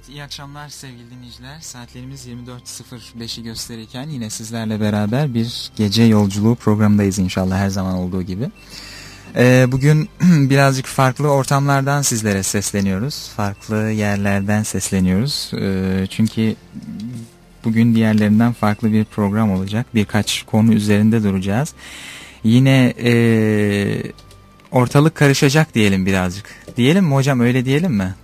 Evet iyi akşamlar sevgili dinleyiciler. Saatlerimiz 24.05'i gösterirken yine sizlerle beraber bir gece yolculuğu programındayız inşallah her zaman olduğu gibi. Ee, bugün birazcık farklı ortamlardan sizlere sesleniyoruz. Farklı yerlerden sesleniyoruz. Ee, çünkü bugün diğerlerinden farklı bir program olacak. Birkaç konu üzerinde duracağız. Yine e, ortalık karışacak diyelim birazcık. Diyelim mi hocam öyle diyelim mi?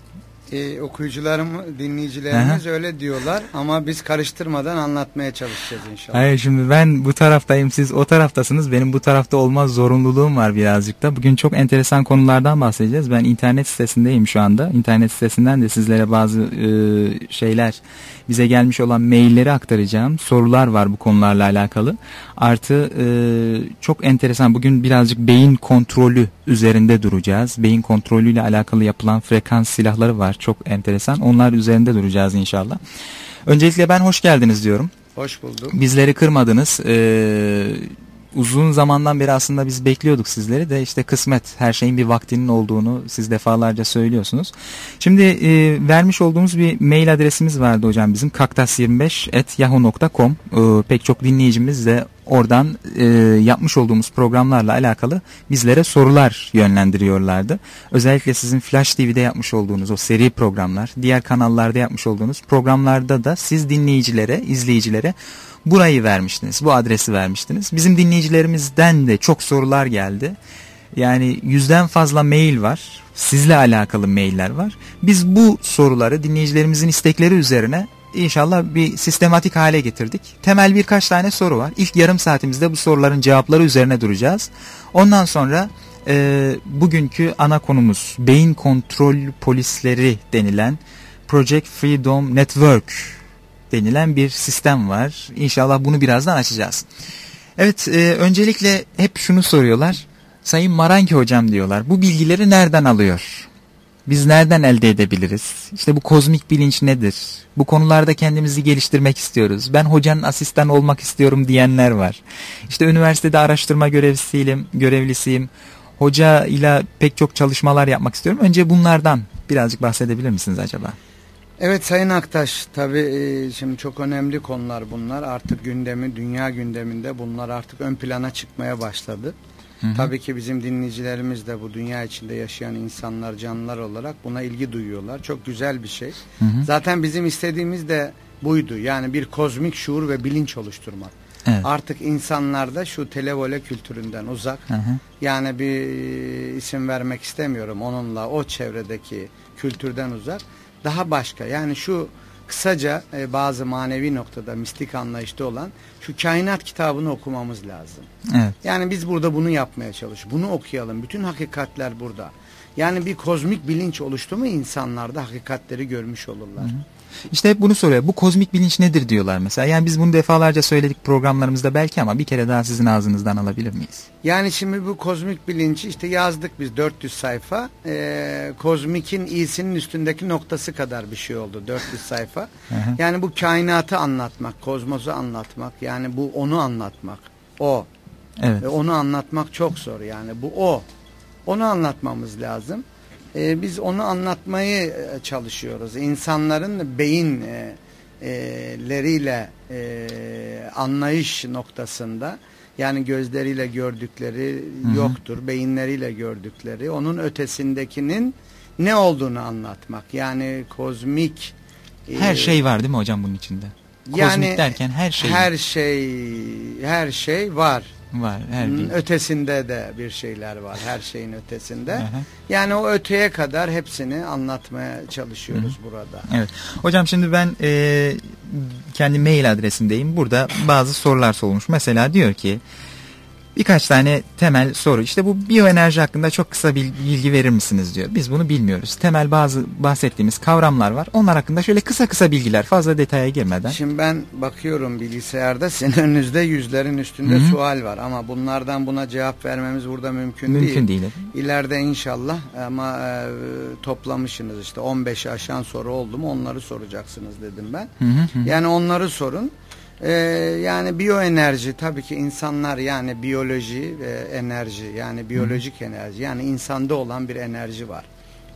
E, okuyucularım, dinleyicilerimiz Aha. öyle diyorlar ama biz karıştırmadan anlatmaya çalışacağız inşallah. Hayır şimdi ben bu taraftayım siz o taraftasınız benim bu tarafta olmaz zorunluluğum var birazcık da. Bugün çok enteresan konulardan bahsedeceğiz. Ben internet sitesindeyim şu anda. İnternet sitesinden de sizlere bazı e, şeyler bize gelmiş olan mailleri aktaracağım. Sorular var bu konularla alakalı. Artı e, çok enteresan bugün birazcık beyin kontrolü üzerinde duracağız. Beyin kontrolüyle alakalı yapılan frekans silahları var. Çok enteresan. Onlar üzerinde duracağız inşallah. Öncelikle ben hoş geldiniz diyorum. Hoş bulduk. Bizleri kırmadınız. Ee, uzun zamandan beri aslında biz bekliyorduk sizleri de işte kısmet her şeyin bir vaktinin olduğunu siz defalarca söylüyorsunuz. Şimdi e, vermiş olduğumuz bir mail adresimiz vardı hocam bizim kaktas25.yahoo.com e, pek çok dinleyicimiz de oradan e, yapmış olduğumuz programlarla alakalı bizlere sorular yönlendiriyorlardı. Özellikle sizin Flash TV'de yapmış olduğunuz o seri programlar, diğer kanallarda yapmış olduğunuz programlarda da siz dinleyicilere, izleyicilere burayı vermiştiniz, bu adresi vermiştiniz. Bizim dinleyicilerimizden de çok sorular geldi. Yani yüzden fazla mail var. Sizle alakalı mailler var. Biz bu soruları dinleyicilerimizin istekleri üzerine inşallah bir sistematik hale getirdik. Temel birkaç tane soru var. İlk yarım saatimizde bu soruların cevapları üzerine duracağız. Ondan sonra e, bugünkü ana konumuz beyin kontrol polisleri denilen Project Freedom Network denilen bir sistem var. İnşallah bunu birazdan açacağız. Evet e, öncelikle hep şunu soruyorlar. Sayın Maranki hocam diyorlar. Bu bilgileri nereden alıyor? Biz nereden elde edebiliriz? İşte bu kozmik bilinç nedir? Bu konularda kendimizi geliştirmek istiyoruz. Ben hocanın asistan olmak istiyorum diyenler var. İşte üniversitede araştırma görevlisiyim, görevlisiyim. Hoca ile pek çok çalışmalar yapmak istiyorum. Önce bunlardan birazcık bahsedebilir misiniz acaba? Evet Sayın Aktaş tabii e, şimdi çok önemli konular bunlar. Artık gündemi, dünya gündeminde bunlar artık ön plana çıkmaya başladı. Hı hı. Tabii ki bizim dinleyicilerimiz de bu dünya içinde yaşayan insanlar, canlılar olarak buna ilgi duyuyorlar. Çok güzel bir şey. Hı hı. Zaten bizim istediğimiz de buydu. Yani bir kozmik şuur ve bilinç oluşturmak. Evet. Artık insanlarda şu televole kültüründen uzak. Hı hı. Yani bir isim vermek istemiyorum onunla o çevredeki kültürden uzak daha başka yani şu kısaca e, bazı manevi noktada mistik anlayışta olan şu kainat kitabını okumamız lazım. Evet. Yani biz burada bunu yapmaya çalışıyoruz. Bunu okuyalım. Bütün hakikatler burada. Yani bir kozmik bilinç oluştu mu insanlarda hakikatleri görmüş olurlar. Hı hı. İşte hep bunu soruyor. Bu kozmik bilinç nedir diyorlar mesela. Yani biz bunu defalarca söyledik programlarımızda belki ama bir kere daha sizin ağzınızdan alabilir miyiz? Yani şimdi bu kozmik bilinci işte yazdık biz 400 sayfa. Ee, kozmikin iyisinin üstündeki noktası kadar bir şey oldu 400 sayfa. Yani bu kainatı anlatmak, kozmosu anlatmak yani bu onu anlatmak. O. Evet. Ve onu anlatmak çok zor yani bu o. Onu anlatmamız lazım e, biz onu anlatmayı e, çalışıyoruz. İnsanların beyinleriyle e, e, anlayış noktasında yani gözleriyle gördükleri Hı -hı. yoktur, beyinleriyle gördükleri, onun ötesindekinin ne olduğunu anlatmak. Yani kozmik her e, şey var değil mi hocam bunun içinde? Kozmik yani, derken her şey. Her şey her şey var. Var. Her gün. Ötesinde de bir şeyler var. Her şeyin ötesinde. Hı. Yani o öteye kadar hepsini anlatmaya çalışıyoruz hı hı. burada. Evet. Hocam şimdi ben e, kendi mail adresimdeyim. Burada bazı sorular sorulmuş. Mesela diyor ki Birkaç tane temel soru. İşte bu biyoenerji hakkında çok kısa bilgi verir misiniz diyor. Biz bunu bilmiyoruz. Temel bazı bahsettiğimiz kavramlar var. Onlar hakkında şöyle kısa kısa bilgiler fazla detaya girmeden. Şimdi ben bakıyorum bilgisayarda senin önünüzde yüzlerin üstünde Hı -hı. sual var. Ama bunlardan buna cevap vermemiz burada mümkün, mümkün değil. değil. İleride inşallah ama e, toplamışsınız işte 15 aşan soru oldu mu onları soracaksınız dedim ben. Hı -hı. Yani onları sorun. Ee, yani biyoenerji tabii ki insanlar yani biyoloji ve enerji yani biyolojik Hı. enerji yani insanda olan bir enerji var.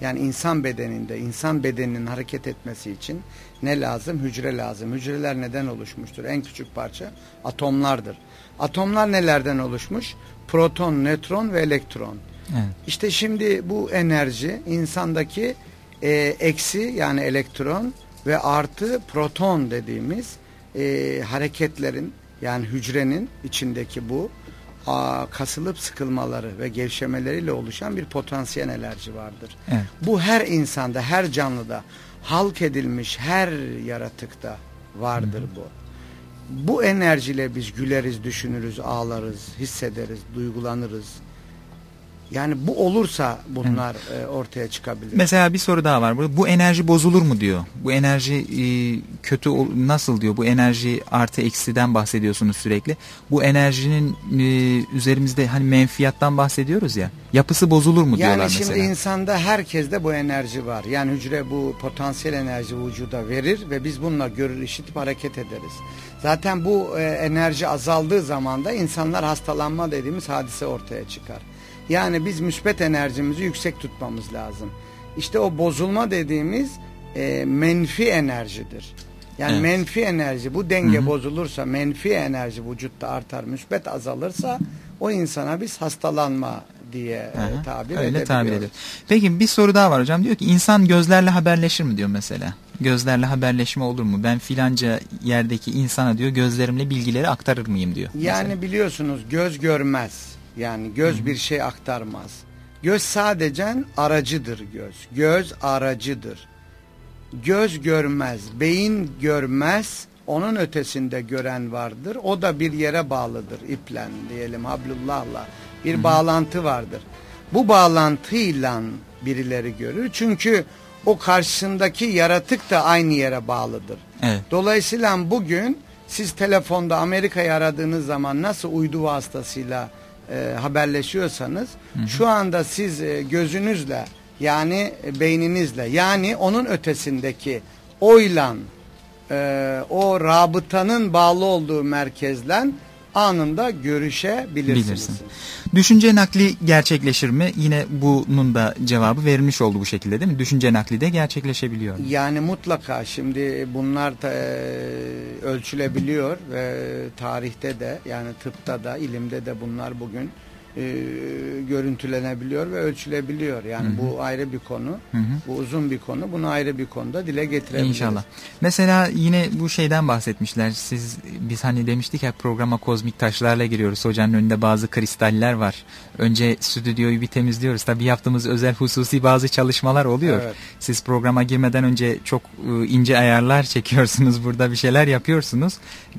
Yani insan bedeninde, insan bedeninin hareket etmesi için ne lazım? Hücre lazım. Hücreler neden oluşmuştur? En küçük parça atomlardır. Atomlar nelerden oluşmuş? Proton, nötron ve elektron. Evet. İşte şimdi bu enerji insandaki e, eksi yani elektron ve artı proton dediğimiz e, hareketlerin yani hücrenin içindeki bu a, kasılıp sıkılmaları ve gevşemeleriyle oluşan bir potansiyel enerji vardır. Evet. Bu her insanda, her canlıda halk edilmiş her yaratıkta vardır Hı. bu. Bu enerjiyle biz güleriz, düşünürüz, ağlarız, hissederiz, duygulanırız yani bu olursa bunlar evet. ortaya çıkabilir. Mesela bir soru daha var burada. Bu enerji bozulur mu diyor. Bu enerji e, kötü nasıl diyor. Bu enerji artı eksiden bahsediyorsunuz sürekli. Bu enerjinin e, üzerimizde hani menfiyattan bahsediyoruz ya. Yapısı bozulur mu diyorlar mesela. Yani şimdi insanda herkeste bu enerji var. Yani hücre bu potansiyel enerji vücuda verir ve biz bununla görür, işitip hareket ederiz. Zaten bu e, enerji azaldığı zaman da insanlar hastalanma dediğimiz hadise ortaya çıkar. Yani biz müspet enerjimizi yüksek tutmamız lazım. İşte o bozulma dediğimiz e, menfi enerjidir. Yani evet. menfi enerji bu denge Hı -hı. bozulursa menfi enerji vücutta artar, müspet azalırsa o insana biz hastalanma diye Hı -hı. tabir Öyle tabir ediyor. Peki bir soru daha var hocam. Diyor ki insan gözlerle haberleşir mi diyor mesela. Gözlerle haberleşme olur mu? Ben filanca yerdeki insana diyor gözlerimle bilgileri aktarır mıyım diyor. Yani mesela. biliyorsunuz göz görmez. Yani göz bir şey aktarmaz. Göz sadece aracıdır göz. Göz aracıdır. Göz görmez, beyin görmez. Onun ötesinde gören vardır. O da bir yere bağlıdır iplen diyelim hablullahla. Bir Hı. bağlantı vardır. Bu bağlantıyla birileri görür. Çünkü o karşısındaki yaratık da aynı yere bağlıdır. Evet. Dolayısıyla bugün siz telefonda Amerika'yı aradığınız zaman nasıl uydu vasıtasıyla e, haberleşiyorsanız hı hı. şu anda siz e, gözünüzle yani e, beyninizle yani onun ötesindeki oylan e, o rabıtanın bağlı olduğu merkezden anında görüşebilirsiniz. Bilirsin. Düşünce nakli gerçekleşir mi? Yine bunun da cevabı verilmiş oldu bu şekilde değil mi? Düşünce nakli de gerçekleşebiliyor. Yani mutlaka şimdi bunlar da e, ölçülebiliyor ve tarihte de yani tıpta da ilimde de bunlar bugün e, görüntülenebiliyor ve ölçülebiliyor. Yani hı hı. bu ayrı bir konu. Hı hı. Bu uzun bir konu. Bunu ayrı bir konuda dile getirebiliriz. İnşallah. Mesela yine bu şeyden bahsetmişler. Siz biz hani demiştik ya programa kozmik taşlarla giriyoruz. Hocanın önünde bazı kristaller var. Önce stüdyoyu bir temizliyoruz. Tabii yaptığımız özel hususi bazı çalışmalar oluyor. Evet. Siz programa girmeden önce çok ıı, ince ayarlar çekiyorsunuz. Burada bir şeyler yapıyorsunuz.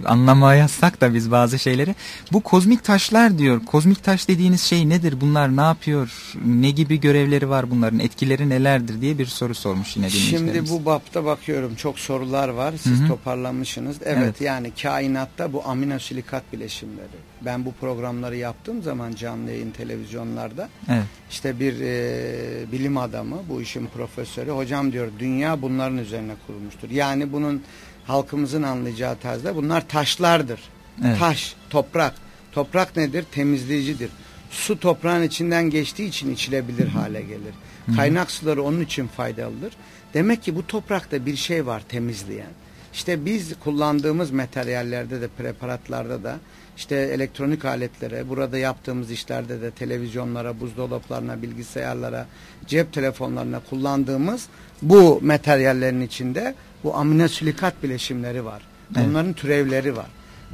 Anlamayazsak da biz bazı şeyleri. Bu kozmik taşlar diyor. Kozmik taş dediği dediğiniz şey nedir? Bunlar ne yapıyor? Ne gibi görevleri var bunların? Etkileri nelerdir diye bir soru sormuş yine dinleyicilerimiz. Şimdi bu bapta bakıyorum çok sorular var. Siz Hı -hı. toparlamışsınız. Evet, evet yani kainatta bu aminosilikat bileşimleri. Ben bu programları yaptığım zaman canlı yayın televizyonlarda evet. işte bir e, bilim adamı bu işin profesörü hocam diyor dünya bunların üzerine kurulmuştur. Yani bunun halkımızın anlayacağı tarzda bunlar taşlardır. Evet. Taş, toprak. Toprak nedir? Temizleyicidir su toprağın içinden geçtiği için içilebilir hale gelir. Kaynak suları onun için faydalıdır. Demek ki bu toprakta bir şey var temizleyen. İşte biz kullandığımız materyallerde de preparatlarda da işte elektronik aletlere, burada yaptığımız işlerde de televizyonlara, buzdolaplarına, bilgisayarlara, cep telefonlarına kullandığımız bu materyallerin içinde bu aminosilikat bileşimleri var. Evet. türevleri var.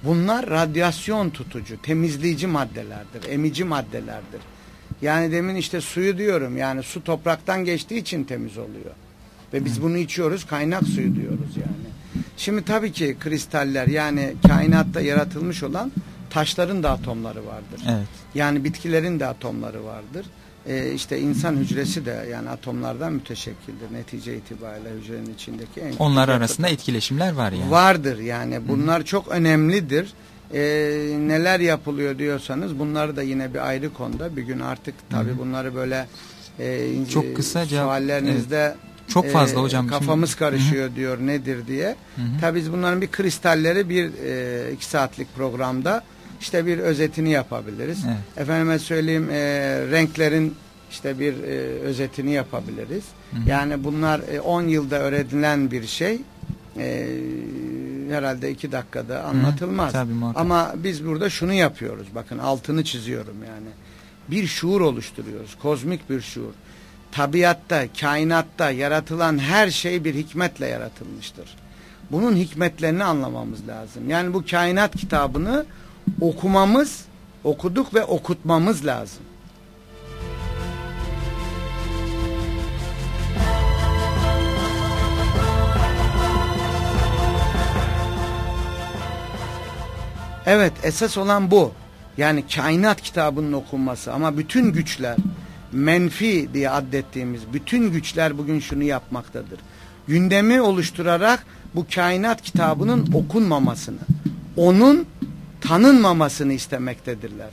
Bunlar radyasyon tutucu, temizleyici maddelerdir, emici maddelerdir. Yani demin işte suyu diyorum yani su topraktan geçtiği için temiz oluyor. Ve biz bunu içiyoruz kaynak suyu diyoruz yani. Şimdi tabii ki kristaller yani kainatta yaratılmış olan taşların da atomları vardır. Evet. Yani bitkilerin de atomları vardır e, işte insan hücresi de yani atomlardan müteşekkildir netice itibariyle hücrenin içindeki en Onlar arasında etkileşimler var yani. Vardır yani bunlar Hı. çok önemlidir. E, neler yapılıyor diyorsanız bunları da yine bir ayrı konuda bir gün artık tabi bunları böyle e, çok kısa suallerinizde evet. Çok fazla e, hocam. Kafamız Şimdi... karışıyor Hı -hı. diyor nedir diye. Tabi biz bunların bir kristalleri bir e, iki saatlik programda işte bir özetini yapabiliriz. Evet. Efendime söyleyeyim e, renklerin işte bir e, özetini yapabiliriz. Hı hı. Yani bunlar 10 e, yılda öğrenilen bir şey. E, herhalde iki dakikada anlatılmaz. Hı, tabii, Ama biz burada şunu yapıyoruz. Bakın altını çiziyorum yani. Bir şuur oluşturuyoruz. Kozmik bir şuur. Tabiatta, kainatta yaratılan her şey bir hikmetle yaratılmıştır. Bunun hikmetlerini anlamamız lazım. Yani bu kainat kitabını okumamız, okuduk ve okutmamız lazım. Evet esas olan bu. Yani kainat kitabının okunması ama bütün güçler menfi diye addettiğimiz bütün güçler bugün şunu yapmaktadır. Gündemi oluşturarak bu kainat kitabının okunmamasını, onun tanınmamasını istemektedirler.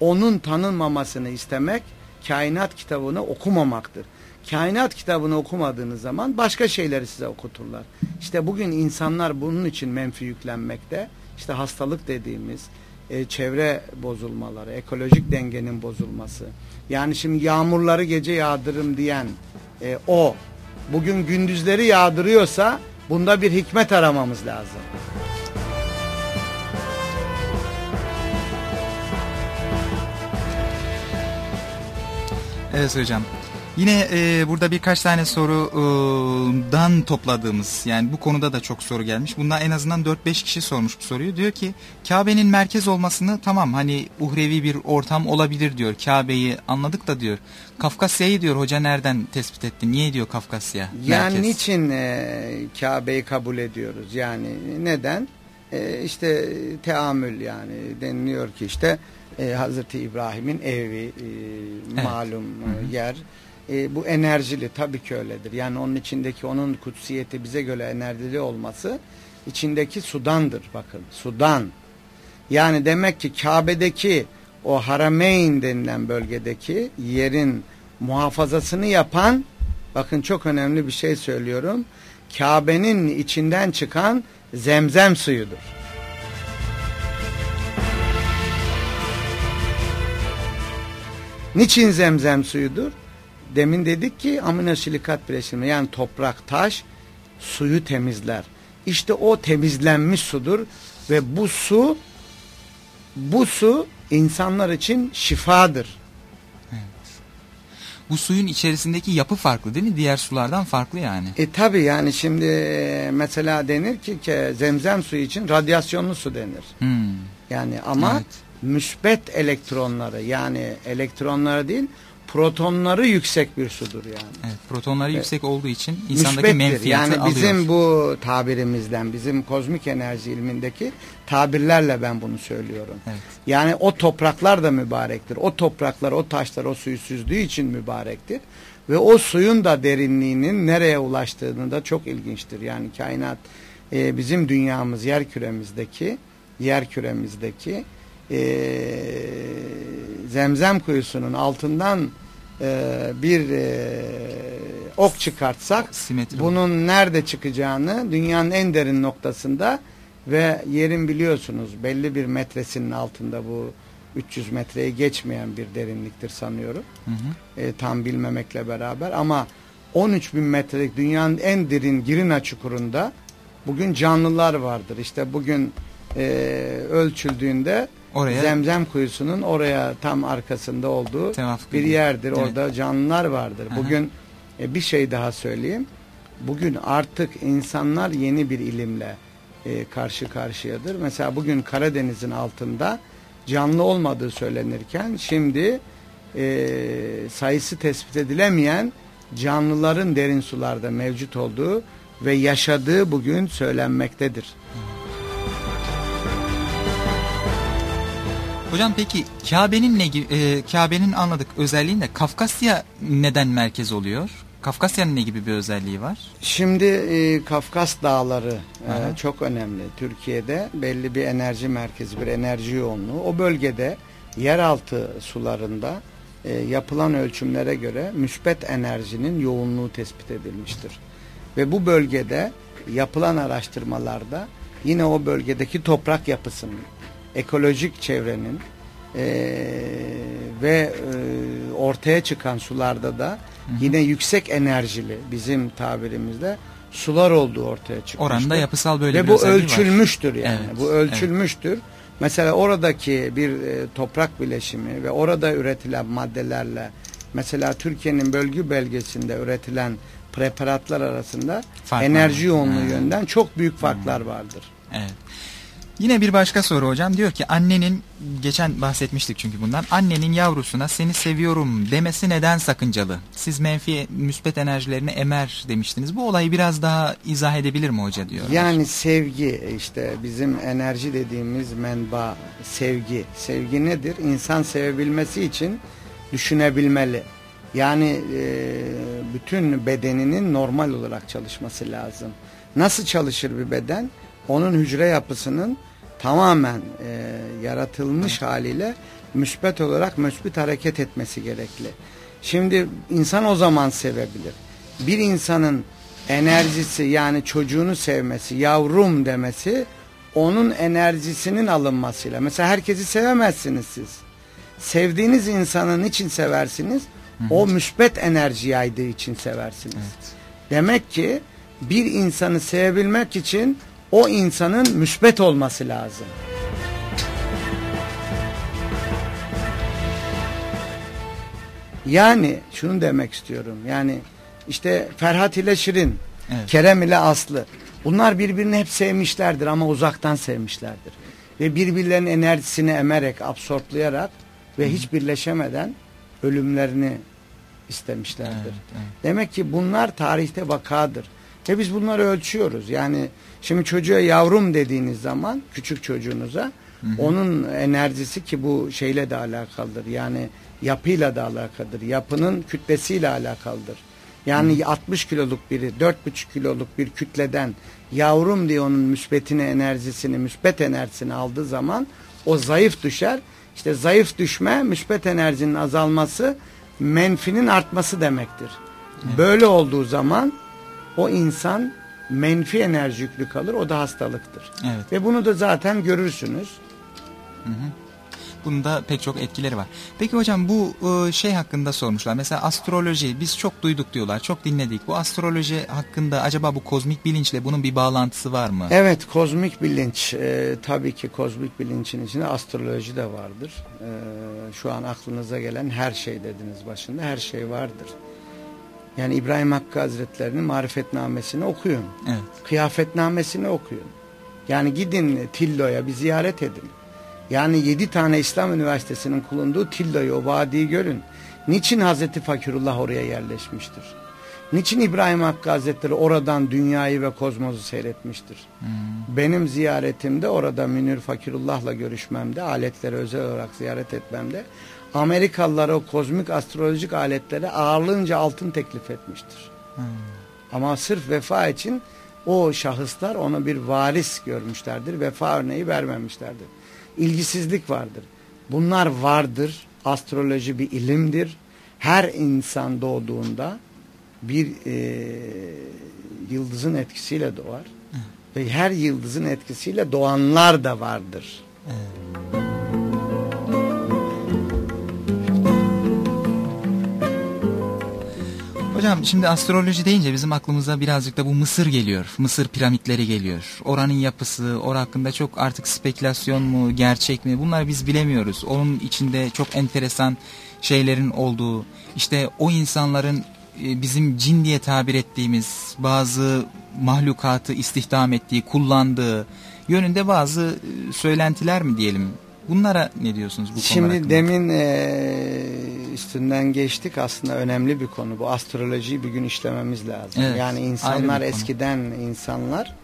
Onun tanınmamasını istemek kainat kitabını okumamaktır. Kainat kitabını okumadığınız zaman başka şeyleri size okuturlar. İşte bugün insanlar bunun için menfi yüklenmekte işte hastalık dediğimiz e, çevre bozulmaları, ekolojik dengenin bozulması. Yani şimdi yağmurları gece yağdırım diyen e, o bugün gündüzleri yağdırıyorsa bunda bir hikmet aramamız lazım. Evet hocam. Yine e, burada birkaç tane sorudan topladığımız yani bu konuda da çok soru gelmiş. Bundan en azından 4-5 kişi sormuş bu soruyu. Diyor ki Kabe'nin merkez olmasını tamam hani uhrevi bir ortam olabilir diyor. Kabe'yi anladık da diyor. Kafkasya'yı diyor hoca nereden tespit etti? Niye diyor Kafkasya? Yani merkez? niçin e, Kabe'yi kabul ediyoruz? Yani neden? E, işte teamül yani deniliyor ki işte e, Hazreti İbrahim'in evi e, evet. malum e, yer e, bu enerjili tabii ki öyledir. Yani onun içindeki onun kutsiyeti bize göre enerjili olması içindeki sudandır bakın sudan. Yani demek ki Kabe'deki o Harameyn denilen bölgedeki yerin muhafazasını yapan bakın çok önemli bir şey söylüyorum. Kabe'nin içinden çıkan zemzem suyudur. Niçin zemzem suyudur? demin dedik ki aminosilikat bileşimi yani toprak, taş suyu temizler. İşte o temizlenmiş sudur ve bu su bu su insanlar için şifadır. Bu suyun içerisindeki yapı farklı değil mi? Diğer sulardan farklı yani. E tabi yani şimdi mesela denir ki, ki zemzem suyu için radyasyonlu su denir. Hmm. Yani ama evet. Müsbet elektronları yani elektronları değil protonları yüksek bir sudur yani. Evet, protonları evet. yüksek olduğu için insandaki menfiyatı yani alıyor. bizim bu tabirimizden, bizim kozmik enerji ilmindeki tabirlerle ben bunu söylüyorum. Evet. Yani o topraklar da mübarektir. O topraklar, o taşlar o suyu süzdüğü için mübarektir. Ve o suyun da derinliğinin nereye ulaştığını da çok ilginçtir. Yani kainat e, bizim dünyamız yer küremizdeki yer küremizdeki e, zemzem kuyusunun altından e, bir e, ok çıkartsak Simetri bunun nerede çıkacağını dünyanın en derin noktasında ve yerin biliyorsunuz belli bir metresinin altında bu 300 metreyi geçmeyen bir derinliktir sanıyorum. Hı hı. E, tam bilmemekle beraber ama 13 bin metrelik dünyanın en derin Girina çukurunda bugün canlılar vardır. İşte bugün e, ölçüldüğünde Oraya, Zemzem kuyusunun oraya tam arkasında olduğu bir yerdir. Evet. Orada canlılar vardır. Aha. Bugün e, bir şey daha söyleyeyim. Bugün artık insanlar yeni bir ilimle e, karşı karşıyadır. Mesela bugün Karadeniz'in altında canlı olmadığı söylenirken şimdi e, sayısı tespit edilemeyen canlıların derin sularda mevcut olduğu ve yaşadığı bugün söylenmektedir. Hı. Hocam peki Kabe'nin ne e, Kabe'nin anladık özelliğinde Kafkasya neden merkez oluyor? Kafkasya'nın ne gibi bir özelliği var? Şimdi e, Kafkas dağları e, çok önemli. Türkiye'de belli bir enerji merkezi, bir enerji yoğunluğu. O bölgede yeraltı sularında e, yapılan ölçümlere göre müspet enerjinin yoğunluğu tespit edilmiştir. Ve bu bölgede yapılan araştırmalarda yine o bölgedeki toprak yapısının ekolojik çevrenin e, ve e, ortaya çıkan sularda da yine yüksek enerjili bizim tabirimizde sular olduğu ortaya çıkmıştır. Oranda yapısal böyle Ve bir bu ölçülmüştür var. yani. Evet, bu ölçülmüştür. Evet. Mesela oradaki bir e, toprak bileşimi ve orada üretilen maddelerle mesela Türkiye'nin bölge belgesinde üretilen preparatlar arasında Fark enerji yoğunluğu hmm. yönden çok büyük farklar hmm. vardır. Evet. Yine bir başka soru hocam diyor ki annenin geçen bahsetmiştik çünkü bundan annenin yavrusuna seni seviyorum demesi neden sakıncalı? Siz menfi müspet enerjilerini emer demiştiniz. Bu olayı biraz daha izah edebilir mi hoca diyor. Yani sevgi işte bizim enerji dediğimiz menba sevgi. Sevgi nedir? İnsan sevebilmesi için düşünebilmeli. Yani e, bütün bedeninin normal olarak çalışması lazım. Nasıl çalışır bir beden? Onun hücre yapısının tamamen e, yaratılmış haliyle müsbet olarak müsbet hareket etmesi gerekli. Şimdi insan o zaman sevebilir. Bir insanın enerjisi yani çocuğunu sevmesi, yavrum demesi onun enerjisinin alınmasıyla. Mesela herkesi sevemezsiniz siz. Sevdiğiniz insanın için seversiniz? Hı hı. O müsbet enerji yaydığı için seversiniz. Evet. Demek ki bir insanı sevebilmek için o insanın müsbet olması lazım. Yani şunu demek istiyorum. Yani işte Ferhat ile Şirin, evet. Kerem ile Aslı. Bunlar birbirini hep sevmişlerdir ama uzaktan sevmişlerdir. Ve birbirlerinin enerjisini emerek, absorplayarak ve Hı. hiç birleşemeden ölümlerini istemişlerdir. Evet, evet. Demek ki bunlar tarihte vakadır. Ve biz bunları ölçüyoruz. Yani şimdi çocuğa yavrum dediğiniz zaman küçük çocuğunuza hı hı. onun enerjisi ki bu şeyle de alakalıdır. Yani yapıyla da alakalıdır. Yapının kütlesiyle alakalıdır. Yani hı. 60 kiloluk biri 4,5 kiloluk bir kütleden yavrum diye onun müsbetini enerjisini müsbet enerjisini aldığı zaman o zayıf düşer. İşte zayıf düşme müsbet enerjinin azalması menfinin artması demektir. Evet. Böyle olduğu zaman o insan menfi enerji yüklü kalır. O da hastalıktır. Evet. Ve bunu da zaten görürsünüz. Hı hı. Bunun da pek çok etkileri var. Peki hocam bu e, şey hakkında sormuşlar. Mesela astroloji biz çok duyduk diyorlar. Çok dinledik. Bu astroloji hakkında acaba bu kozmik bilinçle bunun bir bağlantısı var mı? Evet kozmik bilinç. E, tabii ki kozmik bilincin içinde astroloji de vardır. E, şu an aklınıza gelen her şey dediniz başında. Her şey vardır. Yani İbrahim Hakkı Hazretleri'nin marifetnamesini okuyun. Evet. Kıyafetnamesini okuyun. Yani gidin Tillo'ya bir ziyaret edin. Yani yedi tane İslam Üniversitesi'nin kullandığı Tillo'yu, o vadiyi görün. Niçin Hazreti Fakirullah oraya yerleşmiştir? Niçin İbrahim Hakkı Hazretleri oradan dünyayı ve kozmosu seyretmiştir? Hmm. Benim ziyaretimde orada Münir Fakirullah'la görüşmemde, aletleri özel olarak ziyaret etmemde Amerikalılara o kozmik astrolojik aletlere ağırlığınca altın teklif etmiştir. Hmm. Ama sırf vefa için o şahıslar onu bir varis görmüşlerdir. Vefa örneği vermemişlerdir. İlgisizlik vardır. Bunlar vardır. Astroloji bir ilimdir. Her insan doğduğunda bir e, yıldızın etkisiyle doğar. Hmm. Ve her yıldızın etkisiyle doğanlar da vardır. Hmm. Hocam şimdi astroloji deyince bizim aklımıza birazcık da bu Mısır geliyor. Mısır piramitleri geliyor. Oranın yapısı, or hakkında çok artık spekülasyon mu, gerçek mi bunlar biz bilemiyoruz. Onun içinde çok enteresan şeylerin olduğu, işte o insanların e, bizim cin diye tabir ettiğimiz bazı mahlukatı istihdam ettiği, kullandığı yönünde bazı e, söylentiler mi diyelim Bunlara ne diyorsunuz bu Şimdi hakkında? demin e, üstünden geçtik aslında önemli bir konu bu astrolojiyi bir gün işlememiz lazım. Evet, yani insanlar eskiden insanlar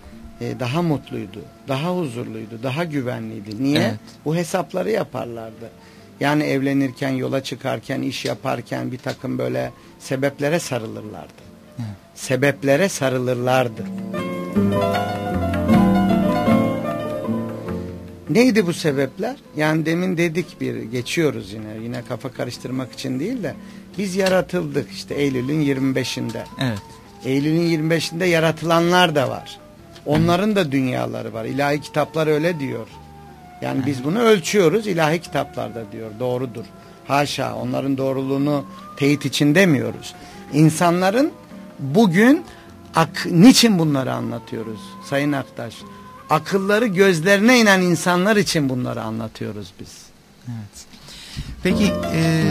e, daha mutluydu, daha huzurluydu, daha güvenliydi. Niye? Evet. Bu hesapları yaparlardı. Yani evlenirken, yola çıkarken, iş yaparken bir takım böyle sebeplere sarılırlardı. Evet. Sebeplere sarılırlardı. Neydi bu sebepler? Yani demin dedik bir geçiyoruz yine. Yine kafa karıştırmak için değil de biz yaratıldık işte Eylül'ün 25'inde. Evet. Eylül'ün 25'inde yaratılanlar da var. Onların da dünyaları var. İlahi kitaplar öyle diyor. Yani biz bunu ölçüyoruz ilahi kitaplarda diyor. Doğrudur. Haşa onların doğruluğunu teyit için demiyoruz. İnsanların bugün ak niçin bunları anlatıyoruz Sayın Aktaş? Akılları gözlerine inen insanlar için bunları anlatıyoruz biz. Evet. Peki e,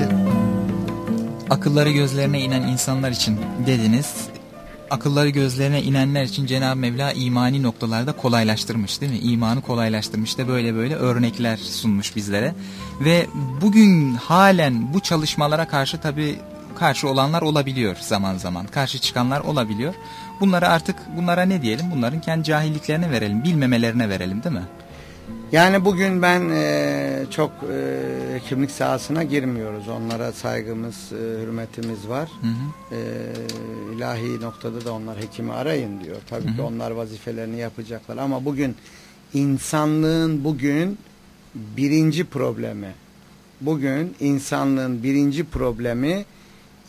akılları gözlerine inen insanlar için dediniz. Akılları gözlerine inenler için Cenab-ı Mevla imani noktalarda kolaylaştırmış değil mi? İmanı kolaylaştırmış da böyle böyle örnekler sunmuş bizlere. Ve bugün halen bu çalışmalara karşı tabi karşı olanlar olabiliyor zaman zaman. Karşı çıkanlar olabiliyor. Bunları artık bunlara ne diyelim? Bunların kendi cahilliklerine verelim, bilmemelerine verelim değil mi? Yani bugün ben e, çok e, hekimlik sahasına girmiyoruz. Onlara saygımız, e, hürmetimiz var. Hı hı. E, ilahi noktada da onlar hekimi arayın diyor. Tabii hı hı. ki onlar vazifelerini yapacaklar. Ama bugün insanlığın bugün birinci problemi, bugün insanlığın birinci problemi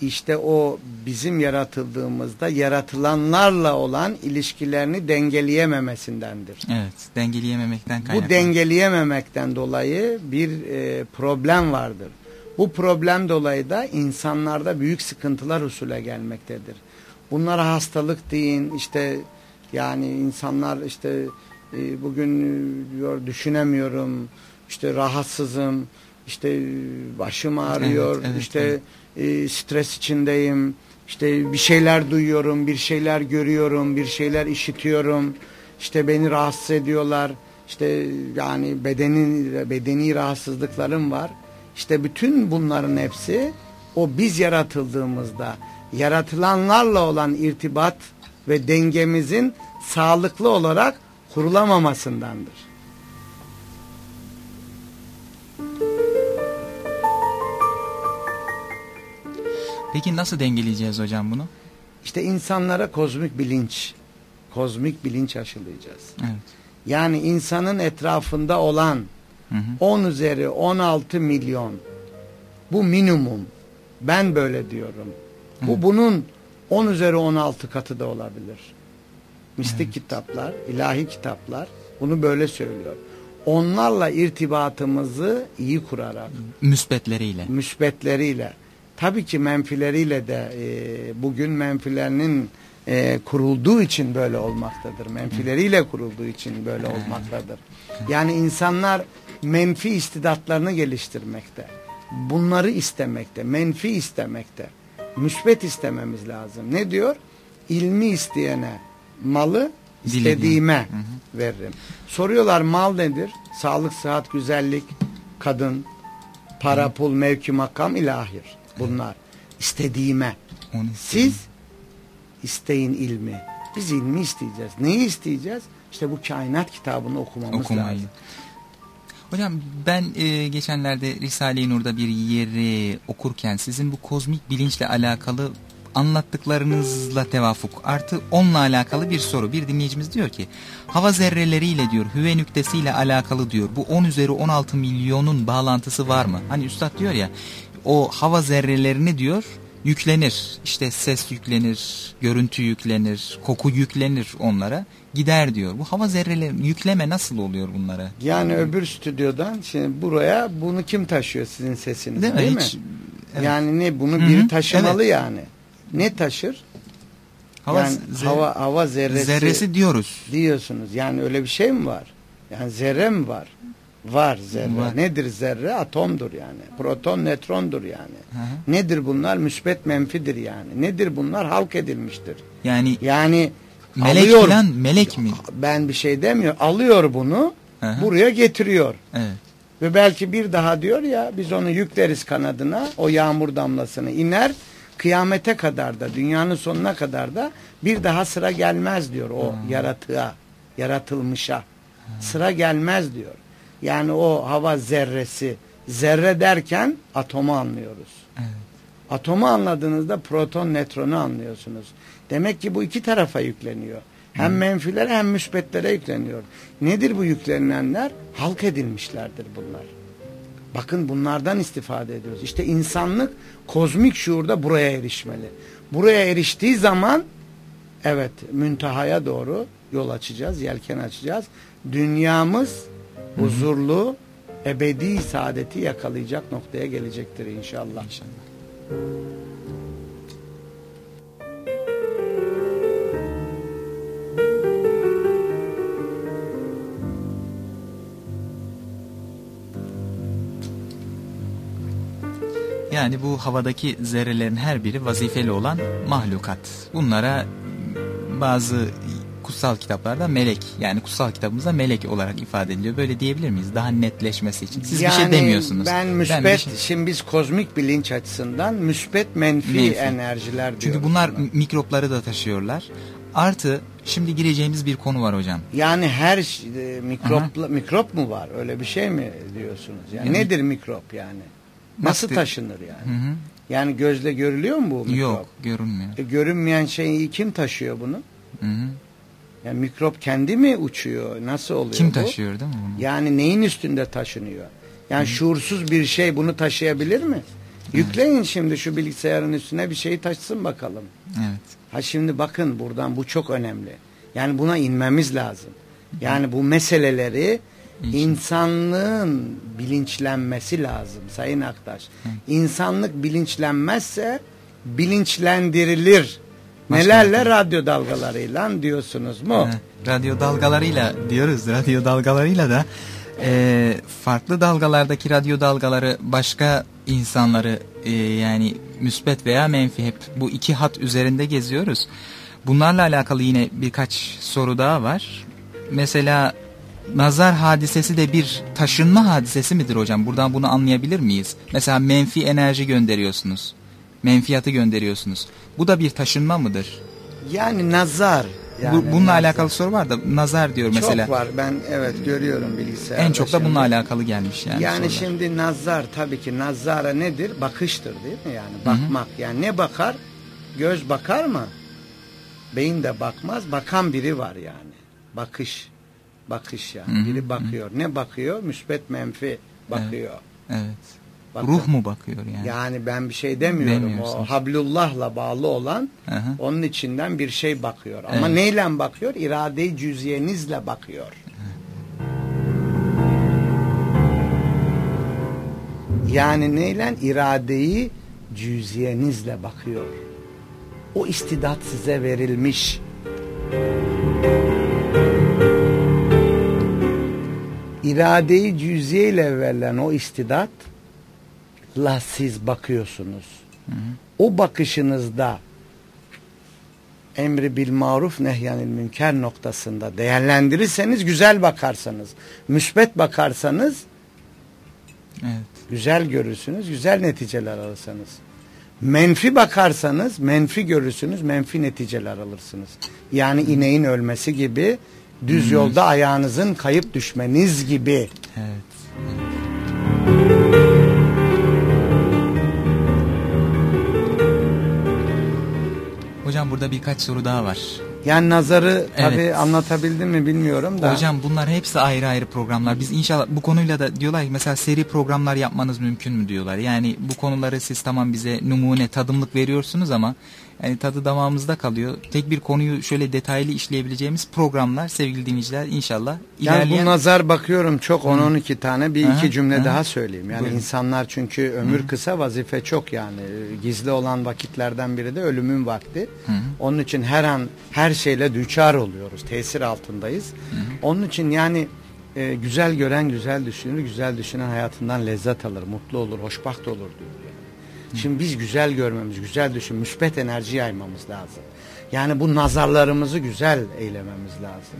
işte o bizim yaratıldığımızda yaratılanlarla olan ilişkilerini dengeleyememesinden,dir. Evet, dengeleyememekten kaynaklı. Bu dengeleyememekten dolayı bir e, problem vardır. Bu problem dolayı da insanlarda büyük sıkıntılar usule gelmektedir. Bunlara hastalık deyin, işte yani insanlar işte e, bugün diyor düşünemiyorum, işte rahatsızım, işte başım ağrıyor, evet, evet, işte evet e, stres içindeyim. İşte bir şeyler duyuyorum, bir şeyler görüyorum, bir şeyler işitiyorum. İşte beni rahatsız ediyorlar. İşte yani bedeni bedeni rahatsızlıklarım var. İşte bütün bunların hepsi o biz yaratıldığımızda yaratılanlarla olan irtibat ve dengemizin sağlıklı olarak kurulamamasındandır. Peki nasıl dengeleyeceğiz hocam bunu? İşte insanlara kozmik bilinç, kozmik bilinç aşılayacağız. Evet. Yani insanın etrafında olan hı hı. 10 üzeri 16 milyon bu minimum. Ben böyle diyorum. Hı. Bu bunun 10 üzeri 16 katı da olabilir. Mistik evet. kitaplar, ilahi kitaplar bunu böyle söylüyor. Onlarla irtibatımızı iyi kurarak. Müsbetleriyle. Müsbetleriyle. Tabii ki menfileriyle de e, bugün menfilerinin e, kurulduğu için böyle olmaktadır. Menfileriyle kurulduğu için böyle olmaktadır. Yani insanlar menfi istidatlarını geliştirmekte. Bunları istemekte, menfi istemekte. Müsbet istememiz lazım. Ne diyor? İlmi isteyene malı istediğime veririm. Soruyorlar mal nedir? Sağlık, sıhhat, güzellik, kadın, para, pul, mevki, makam, ilahir bunlar. İstediğime. Siz isteyin ilmi. Biz ilmi isteyeceğiz. Neyi isteyeceğiz? İşte bu kainat kitabını okumamız Okumayı. lazım. Hocam ben e, geçenlerde Risale-i Nur'da bir yeri okurken sizin bu kozmik bilinçle alakalı anlattıklarınızla tevafuk artı onunla alakalı bir soru. Bir dinleyicimiz diyor ki hava zerreleriyle diyor hüve nüktesiyle alakalı diyor bu 10 üzeri 16 milyonun bağlantısı var mı? Hani üstad diyor ya o hava zerrelerini diyor yüklenir. İşte ses yüklenir, görüntü yüklenir, koku yüklenir onlara. Gider diyor. Bu hava zerreleri yükleme nasıl oluyor bunlara? Yani öbür stüdyodan şimdi buraya bunu kim taşıyor sizin sesiniz değil, değil mi? Hiç, evet. Yani ne bunu Hı-hı. biri taşımalı evet. yani. Ne taşır? Hava, yani zer hava hava zerresi zerresi diyoruz. Diyorsunuz. Yani öyle bir şey mi var? Yani zerre mi var? Var zerre. Var. Nedir zerre? Atomdur yani. Proton, nötrondur yani. Hı hı. Nedir bunlar? Müsbet menfidir yani. Nedir bunlar? Halk edilmiştir. Yani yani melek alıyor, falan melek mi? Ben bir şey demiyor. Alıyor bunu hı hı. buraya getiriyor. Evet. Ve belki bir daha diyor ya biz onu yükleriz kanadına o yağmur damlasını iner kıyamete kadar da dünyanın sonuna kadar da bir daha sıra gelmez diyor o hmm. yaratığa yaratılmışa hmm. sıra gelmez diyor. Yani o hava zerresi. Zerre derken atomu anlıyoruz. Evet. Atomu anladığınızda proton nötronu anlıyorsunuz. Demek ki bu iki tarafa yükleniyor. Hem hmm. menfilere hem müsbetlere yükleniyor. Nedir bu yüklenenler? Halk edilmişlerdir bunlar. Bakın bunlardan istifade ediyoruz. İşte insanlık kozmik şuurda buraya erişmeli. Buraya eriştiği zaman evet müntehaya doğru yol açacağız, yelken açacağız. Dünyamız huzurlu, ebedi saadeti yakalayacak noktaya gelecektir inşallah. İnşallah. Yani bu havadaki zerrelerin her biri vazifeli olan mahlukat. Bunlara bazı kutsal kitaplarda melek yani kutsal kitabımızda melek olarak ifade ediliyor. Böyle diyebilir miyiz? Daha netleşmesi için. Siz yani bir şey demiyorsunuz. Ben müspet, ben şey... şimdi biz kozmik bilinç açısından müspet menfi, menfi. enerjiler diyoruz. Çünkü bunlar buna. mikropları da taşıyorlar. Artı şimdi gireceğimiz bir konu var hocam. Yani her e, mikrop mikrop mu var? Öyle bir şey mi diyorsunuz? Yani, yani nedir mikrop yani? Nasıl Nasıl taşınır yani? Hı hı. Yani gözle görülüyor mu bu mikrop? Yok, görünmüyor. E, görünmeyen şeyi kim taşıyor bunu? Hı hı. Yani mikrop kendi mi uçuyor? Nasıl oluyor Kim bu? taşıyor değil mi bunu? Yani neyin üstünde taşınıyor? Yani hı. şuursuz bir şey bunu taşıyabilir mi? Evet. Yükleyin şimdi şu bilgisayarın üstüne bir şeyi taşısın bakalım. Evet. Ha şimdi bakın buradan bu çok önemli. Yani buna inmemiz lazım. Yani bu meseleleri İnsanlığın bilinçlenmesi lazım Sayın Aktaş. Hı. İnsanlık bilinçlenmezse bilinçlendirilir. Nelerle radyo dalgalarıyla diyorsunuz mu? He, radyo dalgalarıyla diyoruz. Radyo dalgalarıyla da e, farklı dalgalardaki radyo dalgaları başka insanları e, yani müsbet veya menfi hep bu iki hat üzerinde geziyoruz. Bunlarla alakalı yine birkaç soru daha var. Mesela nazar hadisesi de bir taşınma hadisesi midir hocam? Buradan bunu anlayabilir miyiz? Mesela menfi enerji gönderiyorsunuz. Menfiyatı gönderiyorsunuz. Bu da bir taşınma mıdır? Yani nazar. Yani Bu, bununla nazar. alakalı soru var da nazar diyor mesela. Çok var ben evet görüyorum bilgisayarda. En çok da şimdi. bununla alakalı gelmiş yani. Yani sorular. şimdi nazar tabii ki nazara nedir? Bakıştır değil mi yani bakmak. Hı hı. Yani ne bakar? Göz bakar mı? Beyin de bakmaz. Bakan biri var yani. Bakış bakış yani. Hı -hı. Biri bakıyor. Hı -hı. Ne bakıyor? Müsbet menfi bakıyor. Evet. evet. Bakın, Ruh mu bakıyor yani? Yani ben bir şey demiyorum. O Hablullah'la bağlı olan -hı. onun içinden bir şey bakıyor. Ama evet. neyle bakıyor? İrade-i cüziyenizle bakıyor. Yani neyle? İradeyi cüziyenizle bakıyor. O istidat size verilmiş iradeyi cüziye ile verilen o istidat la siz bakıyorsunuz. Hı hı. O bakışınızda emri bil maruf nehyanil münker noktasında değerlendirirseniz güzel bakarsanız, müsbet bakarsanız evet. güzel görürsünüz, güzel neticeler alırsanız. Menfi bakarsanız menfi görürsünüz, menfi neticeler alırsınız. Yani ineğin ölmesi gibi düz yolda ayağınızın kayıp düşmeniz gibi. Evet. Hocam burada birkaç soru daha var. Yani nazarı evet. tabii anlatabildim mi bilmiyorum da. Hocam bunlar hepsi ayrı ayrı programlar. Biz inşallah bu konuyla da diyorlar ki mesela seri programlar yapmanız mümkün mü diyorlar. Yani bu konuları siz tamam bize numune tadımlık veriyorsunuz ama yani tadı damağımızda kalıyor. Tek bir konuyu şöyle detaylı işleyebileceğimiz programlar sevgili dinleyiciler inşallah ilerleyen... Yani bu nazar bakıyorum çok 10-12 tane bir Aha, iki cümle aha. daha söyleyeyim. Yani Buyurun. insanlar çünkü ömür Hı. kısa vazife çok yani. Gizli olan vakitlerden biri de ölümün vakti. Hı. Onun için her an her şeyle düçar oluyoruz. Tesir altındayız. Hı. Onun için yani e, güzel gören güzel düşünür, güzel düşünen hayatından lezzet alır, mutlu olur, hoşbaht olur diyor. Şimdi biz güzel görmemiz, güzel düşün, müspet enerji yaymamız lazım. Yani bu nazarlarımızı güzel eylememiz lazım.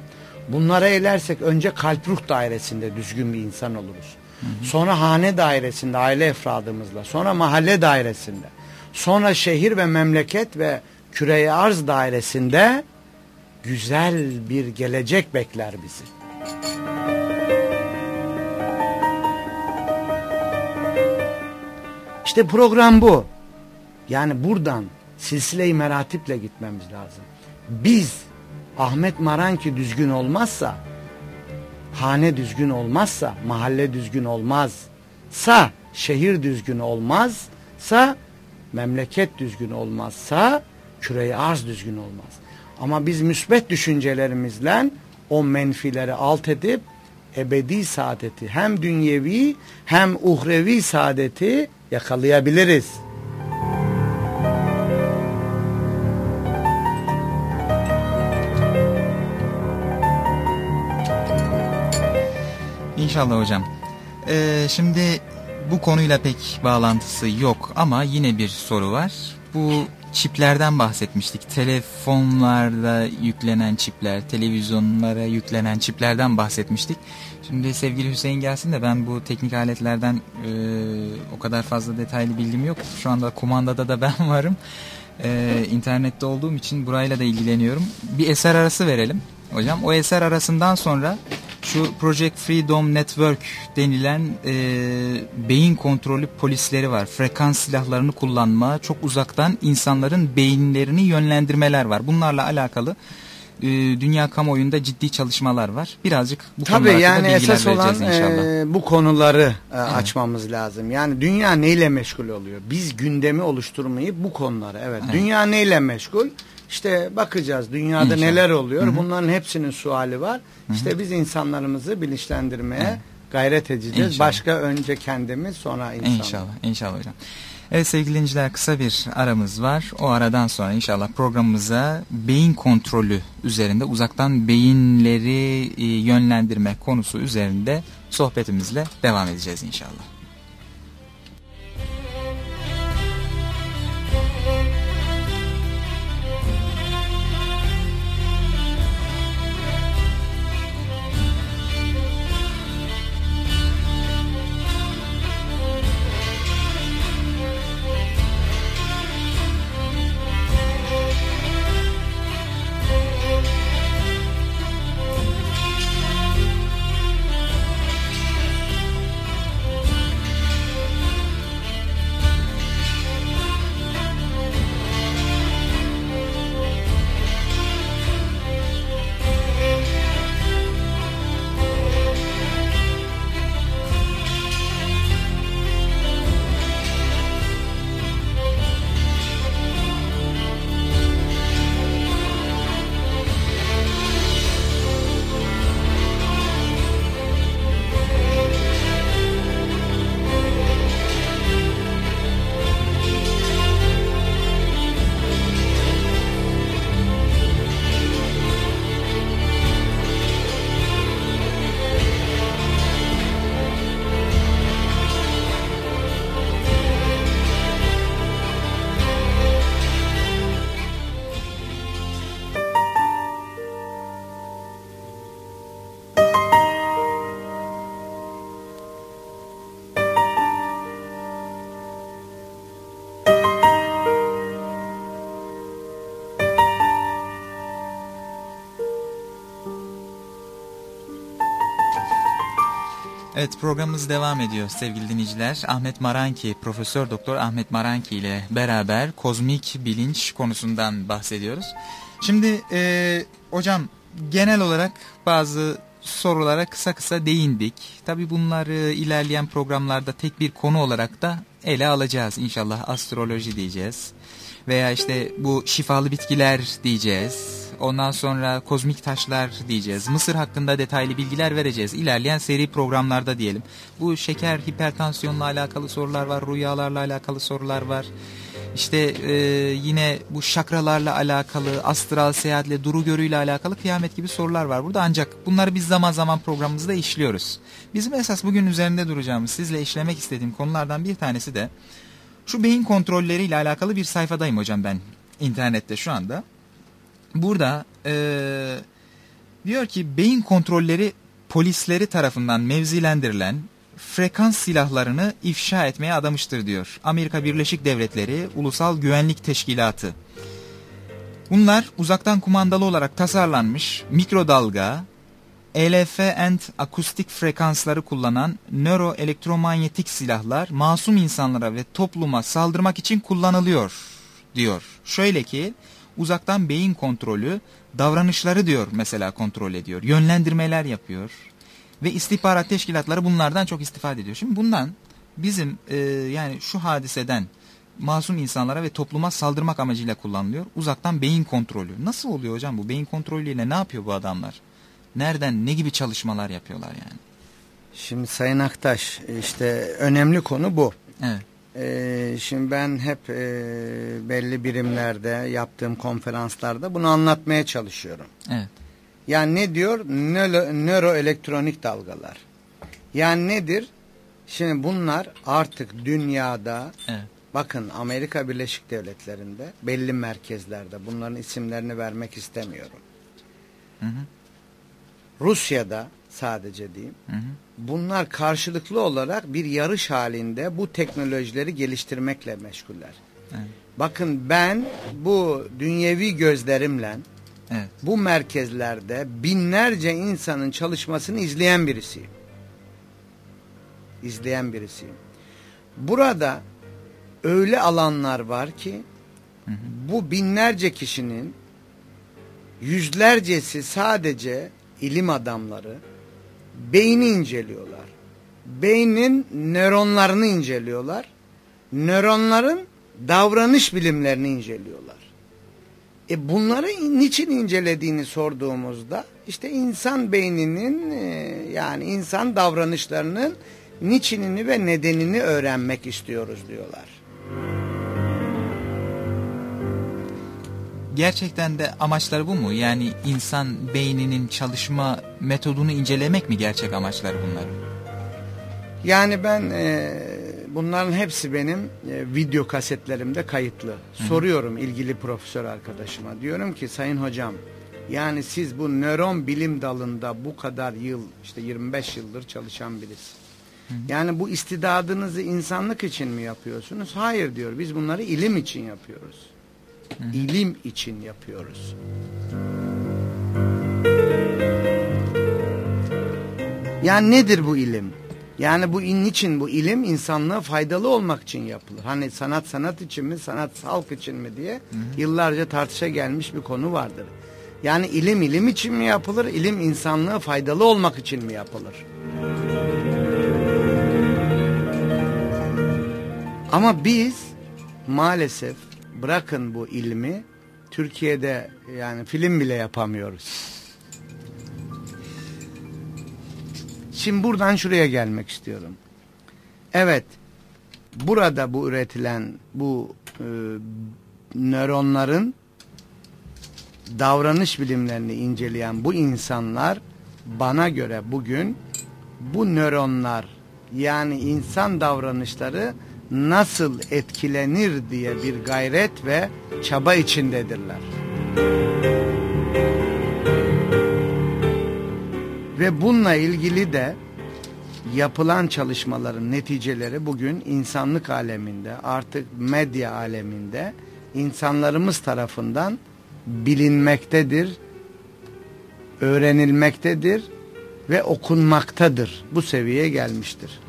Bunlara eylersek önce kalp ruh dairesinde düzgün bir insan oluruz. Hı hı. Sonra hane dairesinde aile efradımızla, sonra mahalle dairesinde, sonra şehir ve memleket ve küreye arz dairesinde güzel bir gelecek bekler bizi. İşte program bu. Yani buradan silsile-i meratiple gitmemiz lazım. Biz Ahmet Maranki düzgün olmazsa, hane düzgün olmazsa, mahalle düzgün olmazsa, şehir düzgün olmazsa, memleket düzgün olmazsa, küreyi arz düzgün olmaz. Ama biz müsbet düşüncelerimizle o menfileri alt edip ebedi saadeti hem dünyevi hem uhrevi saadeti yakalayabiliriz. İnşallah hocam. Ee, şimdi bu konuyla pek bağlantısı yok ama yine bir soru var. Bu çiplerden bahsetmiştik. Telefonlarda yüklenen çipler, televizyonlara yüklenen çiplerden bahsetmiştik. Şimdi sevgili Hüseyin gelsin de ben bu teknik aletlerden e, o kadar fazla detaylı bilgim yok. Şu anda kumandada da ben varım. E, internette olduğum için burayla da ilgileniyorum. Bir eser arası verelim hocam. O eser arasından sonra şu Project Freedom Network denilen e, beyin kontrolü polisleri var. Frekans silahlarını kullanma, çok uzaktan insanların beyinlerini yönlendirmeler var. Bunlarla alakalı e, dünya kamuoyunda ciddi çalışmalar var. Birazcık bu Tabii konularda yani da bilgiler esas olan inşallah. e, bu konuları e, açmamız lazım. Yani dünya neyle meşgul oluyor? Biz gündemi oluşturmayı bu konuları evet. Evet. Dünya neyle meşgul? İşte bakacağız dünyada İnşallah. neler oluyor. Hı hı. Bunların hepsinin suali var. İşte biz insanlarımızı bilinçlendirmeye Evet. gayret edeceğiz. İnşallah. Başka önce kendimiz sonra insanlar. İnşallah, inşallah hocam. Evet sevgili dinleyiciler kısa bir aramız var. O aradan sonra inşallah programımıza beyin kontrolü üzerinde uzaktan beyinleri e, yönlendirme konusu üzerinde sohbetimizle devam edeceğiz inşallah. Evet programımız devam ediyor sevgili dinleyiciler. Ahmet Maranki, Profesör Doktor Ahmet Maranki ile beraber kozmik bilinç konusundan bahsediyoruz. Şimdi e, hocam genel olarak bazı sorulara kısa kısa değindik. Tabi bunları ilerleyen programlarda tek bir konu olarak da ele alacağız inşallah. Astroloji diyeceğiz veya işte bu şifalı bitkiler diyeceğiz. Ondan sonra kozmik taşlar diyeceğiz. Mısır hakkında detaylı bilgiler vereceğiz. İlerleyen seri programlarda diyelim. Bu şeker, hipertansiyonla alakalı sorular var. Rüyalarla alakalı sorular var. İşte e, yine bu şakralarla alakalı, astral seyahatle, duru görüyle alakalı kıyamet gibi sorular var burada. Ancak bunları biz zaman zaman programımızda işliyoruz. Bizim esas bugün üzerinde duracağımız, sizle işlemek istediğim konulardan bir tanesi de şu beyin kontrolleriyle alakalı bir sayfadayım hocam ben internette şu anda. Burada ee, diyor ki beyin kontrolleri polisleri tarafından mevzilendirilen frekans silahlarını ifşa etmeye adamıştır diyor. Amerika Birleşik Devletleri Ulusal Güvenlik Teşkilatı. Bunlar uzaktan kumandalı olarak tasarlanmış mikrodalga, ELF and akustik frekansları kullanan nöroelektromanyetik silahlar masum insanlara ve topluma saldırmak için kullanılıyor diyor. Şöyle ki uzaktan beyin kontrolü davranışları diyor mesela kontrol ediyor. Yönlendirmeler yapıyor. Ve istihbarat teşkilatları bunlardan çok istifade ediyor. Şimdi bundan bizim e, yani şu hadiseden masum insanlara ve topluma saldırmak amacıyla kullanılıyor. Uzaktan beyin kontrolü. Nasıl oluyor hocam bu? Beyin kontrolüyle ne yapıyor bu adamlar? Nereden, ne gibi çalışmalar yapıyorlar yani? Şimdi Sayın Aktaş işte önemli konu bu. Evet. Ee, şimdi ben hep e, belli birimlerde yaptığım konferanslarda bunu anlatmaya çalışıyorum. Evet. Yani ne diyor? Nöro, nöroelektronik dalgalar. Yani nedir? Şimdi bunlar artık dünyada evet. bakın Amerika Birleşik Devletleri'nde belli merkezlerde bunların isimlerini vermek istemiyorum. Hı hı. Rusya'da sadece diyeyim. Hı hı. Bunlar karşılıklı olarak bir yarış halinde bu teknolojileri geliştirmekle meşguller. Evet. Bakın ben bu dünyevi gözlerimle evet. bu merkezlerde binlerce insanın çalışmasını izleyen birisiyim. İzleyen birisiyim. Burada öyle alanlar var ki hı hı. bu binlerce kişinin yüzlercesi sadece ilim adamları beyni inceliyorlar. Beynin nöronlarını inceliyorlar. Nöronların davranış bilimlerini inceliyorlar. E bunları niçin incelediğini sorduğumuzda işte insan beyninin e, yani insan davranışlarının niçinini ve nedenini öğrenmek istiyoruz diyorlar. Gerçekten de amaçları bu mu? Yani insan beyninin çalışma metodunu incelemek mi gerçek amaçları bunların? Yani ben e, bunların hepsi benim e, video kasetlerimde kayıtlı. Hı. Soruyorum ilgili profesör arkadaşıma. Diyorum ki sayın hocam yani siz bu nöron bilim dalında bu kadar yıl işte 25 yıldır çalışan birisi. Hı. Yani bu istidadınızı insanlık için mi yapıyorsunuz? Hayır diyor. Biz bunları ilim için yapıyoruz. Hı. İlim için yapıyoruz. Yani nedir bu ilim? Yani bu için bu ilim insanlığa faydalı olmak için yapılır. Hani sanat sanat için mi, sanat halk için mi diye hı hı. yıllarca tartışa gelmiş bir konu vardır. Yani ilim ilim için mi yapılır, ilim insanlığa faydalı olmak için mi yapılır? Ama biz maalesef bırakın bu ilmi Türkiye'de yani film bile yapamıyoruz. Şimdi buradan şuraya gelmek istiyorum. Evet, burada bu üretilen bu e, nöronların davranış bilimlerini inceleyen bu insanlar bana göre bugün bu nöronlar yani insan davranışları nasıl etkilenir diye bir gayret ve çaba içindedirler. Ve bununla ilgili de yapılan çalışmaların neticeleri bugün insanlık aleminde artık medya aleminde insanlarımız tarafından bilinmektedir, öğrenilmektedir ve okunmaktadır. Bu seviyeye gelmiştir.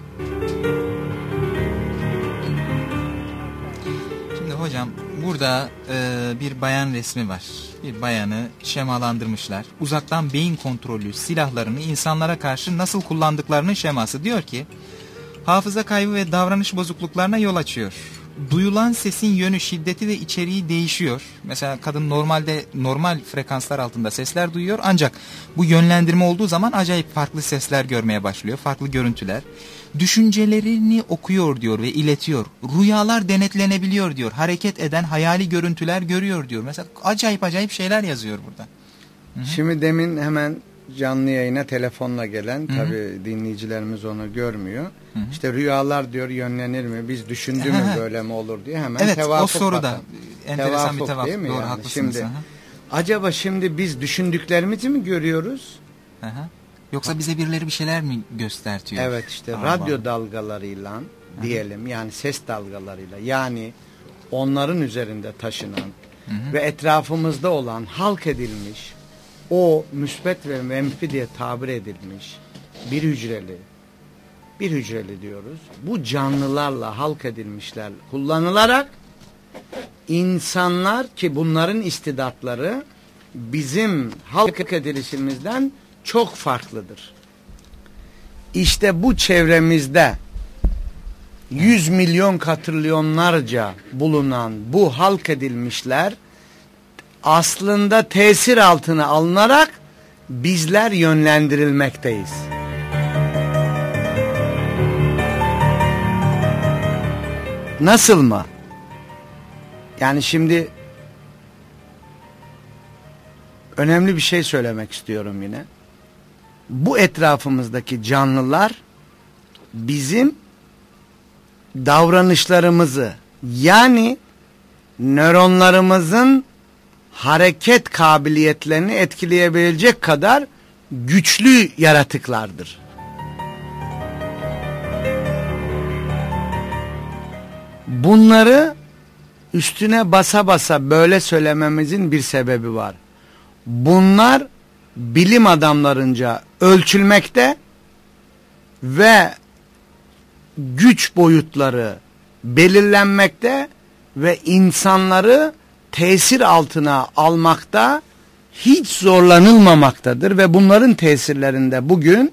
Burada e, bir bayan resmi var. Bir bayanı şemalandırmışlar. Uzaktan beyin kontrolü silahlarını insanlara karşı nasıl kullandıklarının şeması. Diyor ki hafıza kaybı ve davranış bozukluklarına yol açıyor. Duyulan sesin yönü, şiddeti ve içeriği değişiyor. Mesela kadın normalde normal frekanslar altında sesler duyuyor ancak bu yönlendirme olduğu zaman acayip farklı sesler görmeye başlıyor. Farklı görüntüler düşüncelerini okuyor diyor ve iletiyor. Rüyalar denetlenebiliyor diyor. Hareket eden hayali görüntüler görüyor diyor. Mesela acayip acayip şeyler yazıyor burada. Hı -hı. Şimdi demin hemen canlı yayına telefonla gelen tabi dinleyicilerimiz onu görmüyor. Hı -hı. İşte rüyalar diyor yönlenir mi? Biz düşündü mü böyle mi olur diye hemen evet, tevafuk o soruda enteresan tevafuk, bir tevafuk. Değil mi Doğru yani? haklısınız. Şimdi, acaba şimdi biz düşündüklerimizi mi görüyoruz? Hı -hı. Yoksa bize birileri bir şeyler mi göstertiyor? Evet işte Allah. radyo dalgalarıyla Hı. diyelim yani ses dalgalarıyla yani onların üzerinde taşınan Hı -hı. ve etrafımızda olan halk edilmiş o müsbet ve menfi diye tabir edilmiş bir hücreli bir hücreli diyoruz. Bu canlılarla halk edilmişler kullanılarak insanlar ki bunların istidatları bizim halk edilişimizden çok farklıdır. İşte bu çevremizde yüz milyon katrilyonlarca bulunan bu halk edilmişler aslında tesir altına alınarak bizler yönlendirilmekteyiz. Nasıl mı? Yani şimdi önemli bir şey söylemek istiyorum yine. Bu etrafımızdaki canlılar bizim davranışlarımızı yani nöronlarımızın hareket kabiliyetlerini etkileyebilecek kadar güçlü yaratıklardır. Bunları üstüne basa basa böyle söylememizin bir sebebi var. Bunlar bilim adamlarınca ölçülmekte ve güç boyutları belirlenmekte ve insanları tesir altına almakta hiç zorlanılmamaktadır ve bunların tesirlerinde bugün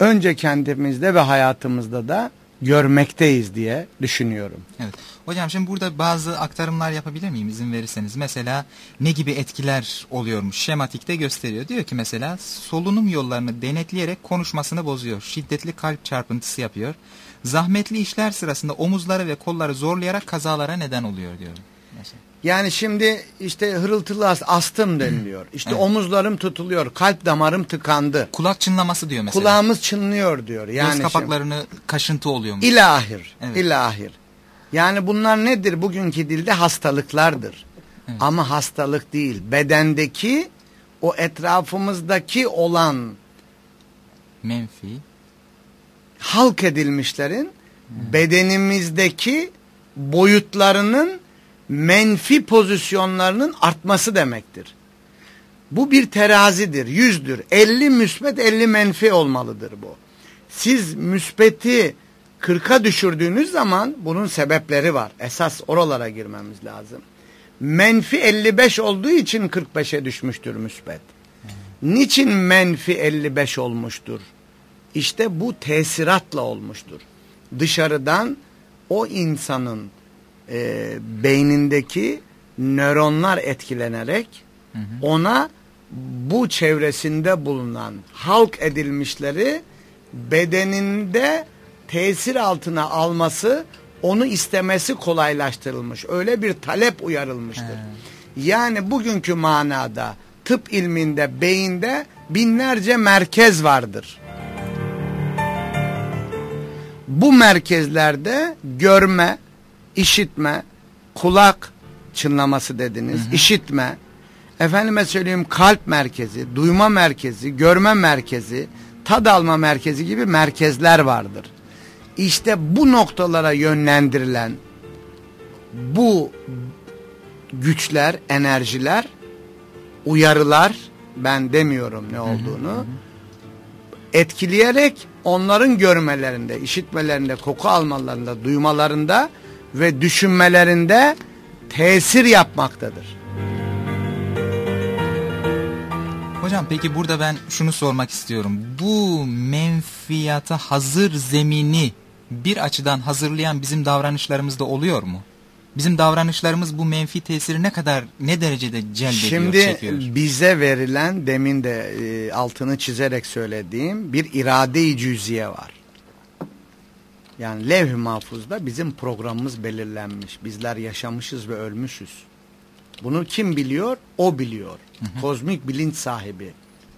önce kendimizde ve hayatımızda da görmekteyiz diye düşünüyorum. Evet. Hocam şimdi burada bazı aktarımlar yapabilir miyim izin verirseniz? Mesela ne gibi etkiler oluyormuş? Şematikte gösteriyor. Diyor ki mesela solunum yollarını denetleyerek konuşmasını bozuyor. Şiddetli kalp çarpıntısı yapıyor. Zahmetli işler sırasında omuzları ve kolları zorlayarak kazalara neden oluyor diyor. Mesela. Yani şimdi işte hırıltılı astım deniliyor. İşte evet. omuzlarım tutuluyor, kalp damarım tıkandı. Kulak çınlaması diyor mesela. Kulağımız çınlıyor diyor. Yani Göz kapaklarını şimdi, kaşıntı oluyor mu? İlahir, evet. ilahir. Yani bunlar nedir? Bugünkü dilde hastalıklardır. Evet. Ama hastalık değil. Bedendeki o etrafımızdaki olan menfi halk edilmişlerin evet. bedenimizdeki boyutlarının menfi pozisyonlarının artması demektir. Bu bir terazidir, yüzdür. 50 müsbet 50 menfi olmalıdır bu. Siz müsbeti 40'a düşürdüğünüz zaman bunun sebepleri var. Esas oralara girmemiz lazım. Menfi 55 olduğu için 45'e düşmüştür müsbet. Niçin menfi 55 olmuştur? İşte bu tesiratla olmuştur. Dışarıdan o insanın e, beynindeki nöronlar etkilenerek hı hı. ona bu çevresinde bulunan halk edilmişleri bedeninde tesir altına alması onu istemesi kolaylaştırılmış. Öyle bir talep uyarılmıştır. He. Yani bugünkü manada tıp ilminde beyinde binlerce merkez vardır. Bu merkezlerde görme, işitme, kulak çınlaması dediniz, hı hı. işitme, efendime söyleyeyim kalp merkezi, duyma merkezi, görme merkezi, tad alma merkezi gibi merkezler vardır. İşte bu noktalara yönlendirilen bu güçler, enerjiler, uyarılar, ben demiyorum ne olduğunu, hı hı hı. etkileyerek onların görmelerinde, işitmelerinde, koku almalarında, duymalarında ve düşünmelerinde tesir yapmaktadır. Hocam peki burada ben şunu sormak istiyorum. Bu menfiyata hazır zemini bir açıdan hazırlayan bizim davranışlarımızda oluyor mu? Bizim davranışlarımız bu menfi tesiri ne kadar ne derecede celbediyor, Şimdi çekiyor? bize verilen demin de e, altını çizerek söylediğim bir irade-i cüziye var. Yani levh-i mahfuzda bizim programımız belirlenmiş. Bizler yaşamışız ve ölmüşüz. Bunu kim biliyor? O biliyor. Hı hı. Kozmik bilinç sahibi.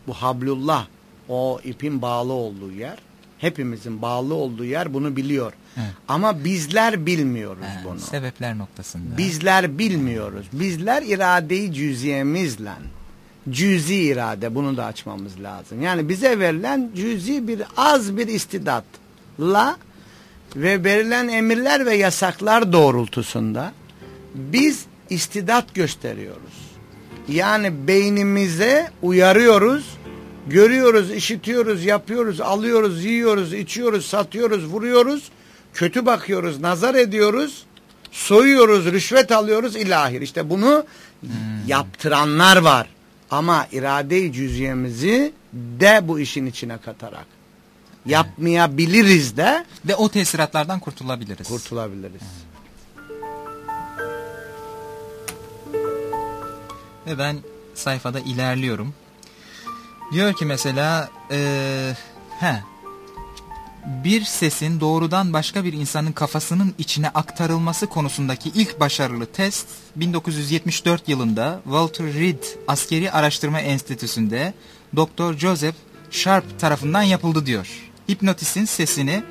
Bu hablullah o ipin bağlı olduğu yer. Hepimizin bağlı olduğu yer bunu biliyor. Evet. Ama bizler bilmiyoruz evet, bunu. Sebepler noktasında. Bizler bilmiyoruz. Bizler iradeyi cüziyemizle cüzi irade bunu da açmamız lazım. Yani bize verilen cüzi bir az bir istidatla ve verilen emirler ve yasaklar doğrultusunda biz istidat gösteriyoruz. Yani beynimize uyarıyoruz, görüyoruz, işitiyoruz, yapıyoruz, alıyoruz, yiyoruz, içiyoruz, satıyoruz, vuruyoruz, kötü bakıyoruz, nazar ediyoruz, soyuyoruz, rüşvet alıyoruz ilahir. İşte bunu hmm. yaptıranlar var. Ama irade-i cüziyemizi de bu işin içine katarak yapmayabiliriz de. Ve o tesiratlardan kurtulabiliriz. Kurtulabiliriz. Ve ben sayfada ilerliyorum. Diyor ki mesela ee, he, bir sesin doğrudan başka bir insanın kafasının içine aktarılması konusundaki ilk başarılı test 1974 yılında Walter Reed Askeri Araştırma Enstitüsü'nde Dr. Joseph Sharp tarafından yapıldı diyor. Hipnotisin sesini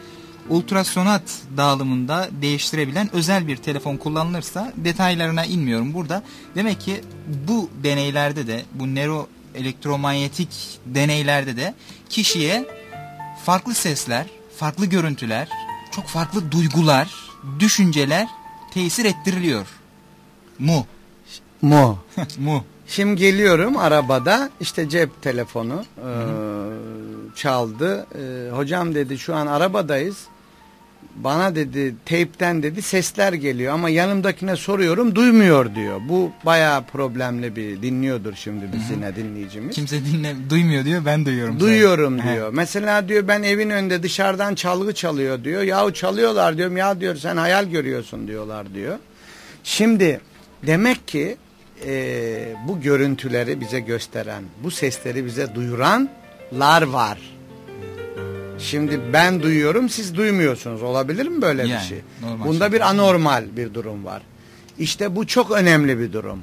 ultrasonat dağılımında değiştirebilen özel bir telefon kullanılırsa detaylarına inmiyorum burada. Demek ki bu deneylerde de bu nero elektromanyetik deneylerde de kişiye farklı sesler, farklı görüntüler, çok farklı duygular, düşünceler tesir ettiriliyor. Mu. Mu. Mu. Şimdi geliyorum arabada işte cep telefonu e, çaldı. E, hocam dedi şu an arabadayız. Bana dedi teypten dedi sesler geliyor ama yanımdakine soruyorum duymuyor diyor. Bu bayağı problemli bir dinliyordur şimdi biz yine dinleyicimiz. Kimse dinle duymuyor diyor ben duyuyorum. Duyuyorum zaten. diyor. Mesela diyor ben evin önünde dışarıdan çalgı çalıyor diyor. Yahu çalıyorlar diyorum ya diyor sen hayal görüyorsun diyorlar diyor. Şimdi demek ki e, bu görüntüleri bize gösteren, bu sesleri bize duyuranlar var. Şimdi ben duyuyorum siz duymuyorsunuz. Olabilir mi böyle Yani, bir şey? Bunda şey. bir anormal bir durum var. İşte bu çok önemli bir durum.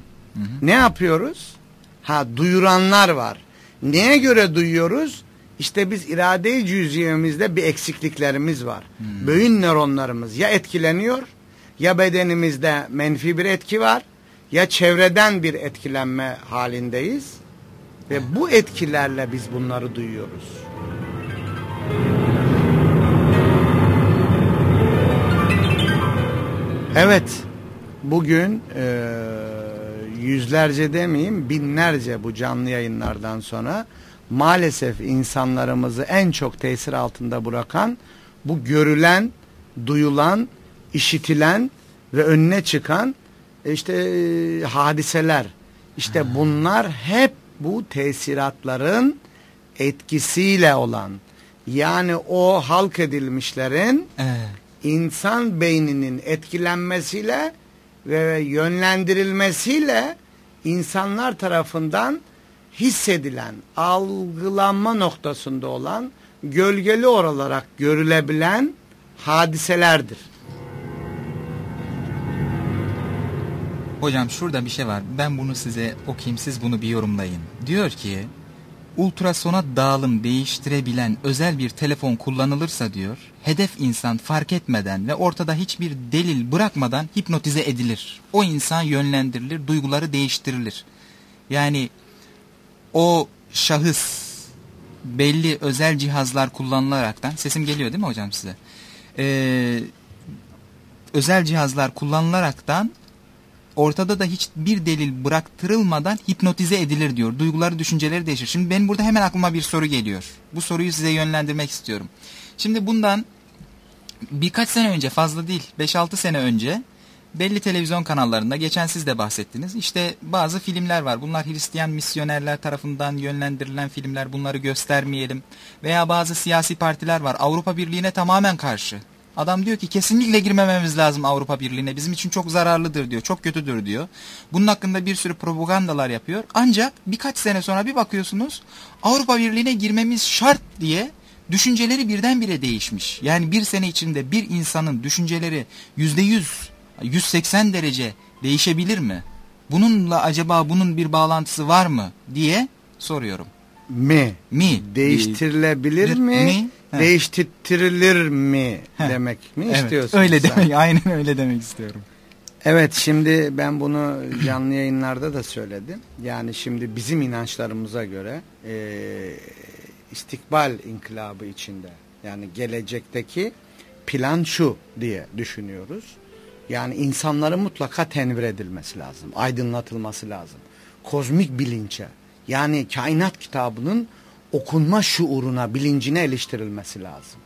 Ne yapıyoruz? Ha duyuranlar var. Neye göre duyuyoruz? İşte biz irade-i cüziyemizde bir eksikliklerimiz var. Beyin nöronlarımız ya etkileniyor ya bedenimizde menfi bir etki var ya çevreden bir etkilenme halindeyiz. Ve bu etkilerle biz bunları duyuyoruz. Evet, bugün e, yüzlerce demeyeyim binlerce bu canlı yayınlardan sonra maalesef insanlarımızı en çok tesir altında bırakan bu görülen, duyulan, işitilen ve önüne çıkan e, işte e, hadiseler. İşte bunlar hep bu tesiratların etkisiyle olan yani o halk edilmişlerin Evet. insan beyninin etkilenmesiyle ve yönlendirilmesiyle insanlar tarafından hissedilen, algılanma noktasında olan, gölgeli olarak görülebilen hadiselerdir. Hocam şurada bir şey var. Ben bunu size okuyayım siz bunu bir yorumlayın. Diyor ki ultrasonat dağılım değiştirebilen özel bir telefon kullanılırsa diyor hedef insan fark etmeden ve ortada hiçbir delil bırakmadan hipnotize edilir. O insan yönlendirilir, duyguları değiştirilir. Yani o şahıs belli özel cihazlar kullanılaraktan sesim geliyor değil mi hocam size? Ee, özel cihazlar kullanılaraktan ortada da hiçbir delil bıraktırılmadan hipnotize edilir diyor. Duyguları, düşünceleri değişir. Şimdi benim burada hemen aklıma bir soru geliyor. Bu soruyu size yönlendirmek istiyorum. Şimdi bundan birkaç sene önce fazla değil 5-6 sene önce belli televizyon kanallarında geçen siz de bahsettiniz. İşte bazı filmler var. Bunlar Hristiyan misyonerler tarafından yönlendirilen filmler. Bunları göstermeyelim. Veya bazı siyasi partiler var. Avrupa Birliği'ne tamamen karşı. Adam diyor ki kesinlikle girmememiz lazım Avrupa Birliği'ne. Bizim için çok zararlıdır diyor. Çok kötüdür diyor. Bunun hakkında bir sürü propagandalar yapıyor. Ancak birkaç sene sonra bir bakıyorsunuz Avrupa Birliği'ne girmemiz şart diye düşünceleri birdenbire değişmiş. Yani bir sene içinde bir insanın düşünceleri yüzde yüz, 180 derece değişebilir mi? Bununla acaba bunun bir bağlantısı var mı diye soruyorum. Mi? Mi? Değiştirilebilir mi? mi? Değiştirilir mi demek mi Evet, istiyorsun? öyle sen? demek, aynen öyle demek istiyorum. Evet şimdi ben bunu canlı yayınlarda da söyledim. Yani şimdi bizim inançlarımıza göre eee, istikbal inkılabı içinde yani gelecekteki plan şu diye düşünüyoruz. Yani insanların mutlaka tenvir edilmesi lazım. Aydınlatılması lazım. Kozmik bilinçe yani kainat kitabının okunma şuuruna, bilincine eleştirilmesi lazım.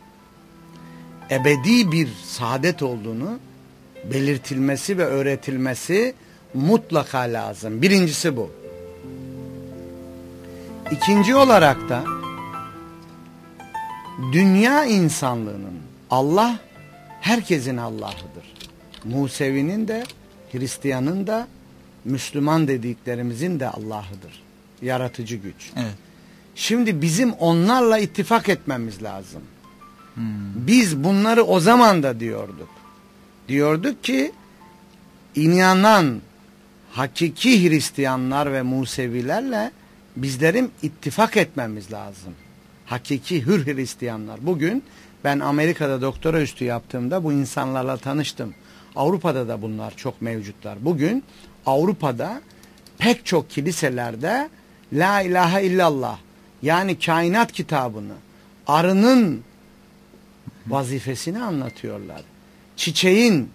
Ebedi bir saadet olduğunu belirtilmesi ve öğretilmesi mutlaka lazım. Birincisi bu. İkinci olarak da dünya insanlığının Allah herkesin Allah'ıdır. Musevi'nin de Hristiyan'ın da Müslüman dediklerimizin de Allah'ıdır. Yaratıcı güç. Evet. Şimdi bizim onlarla ittifak etmemiz lazım. Hmm. Biz bunları o zaman da diyorduk. Diyorduk ki inanan hakiki Hristiyanlar ve Musevilerle bizlerin ittifak etmemiz lazım. Hakiki hür Hristiyanlar. Bugün ben Amerika'da doktora üstü yaptığımda bu insanlarla tanıştım. Avrupa'da da bunlar çok mevcutlar. Bugün Avrupa'da pek çok kiliselerde La ilahe illallah yani kainat kitabını arının vazifesini anlatıyorlar. Çiçeğin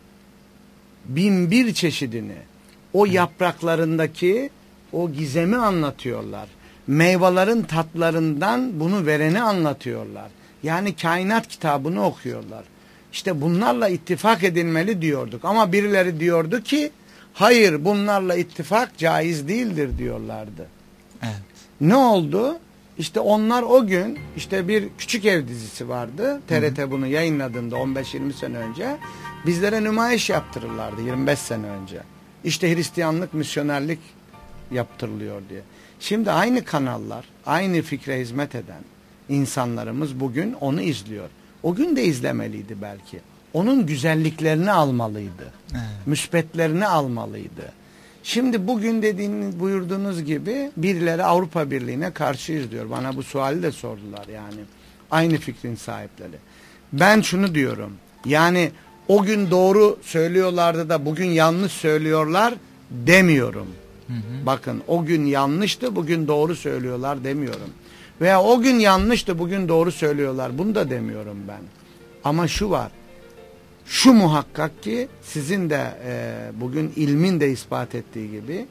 bin bir çeşidini o yapraklarındaki o gizemi anlatıyorlar. Meyvelerin tatlarından bunu vereni anlatıyorlar. Yani kainat kitabını okuyorlar. İşte bunlarla ittifak edilmeli diyorduk. Ama birileri diyordu ki hayır bunlarla ittifak caiz değildir diyorlardı. Evet. Ne oldu? İşte onlar o gün işte bir küçük ev dizisi vardı. TRT bunu yayınladığında 15-20 sene önce bizlere nümayiş yaptırırlardı 25 sene önce. İşte Hristiyanlık, misyonerlik yaptırılıyor diye. Şimdi aynı kanallar, aynı fikre hizmet eden insanlarımız bugün onu izliyor. O gün de izlemeliydi belki. Onun güzelliklerini almalıydı. Evet. Müspetlerini almalıydı. Şimdi bugün dediğiniz buyurduğunuz gibi birileri Avrupa Birliği'ne karşıyız diyor. Bana bu suali de sordular yani. Aynı fikrin sahipleri. Ben şunu diyorum. Yani o gün doğru söylüyorlardı da bugün yanlış söylüyorlar demiyorum. Hı hı. Bakın o gün yanlıştı bugün doğru söylüyorlar demiyorum. Veya o gün yanlıştı bugün doğru söylüyorlar bunu da demiyorum ben. Ama şu var. Şu muhakkak ki sizin de e, bugün ilmin de ispat ettiği gibi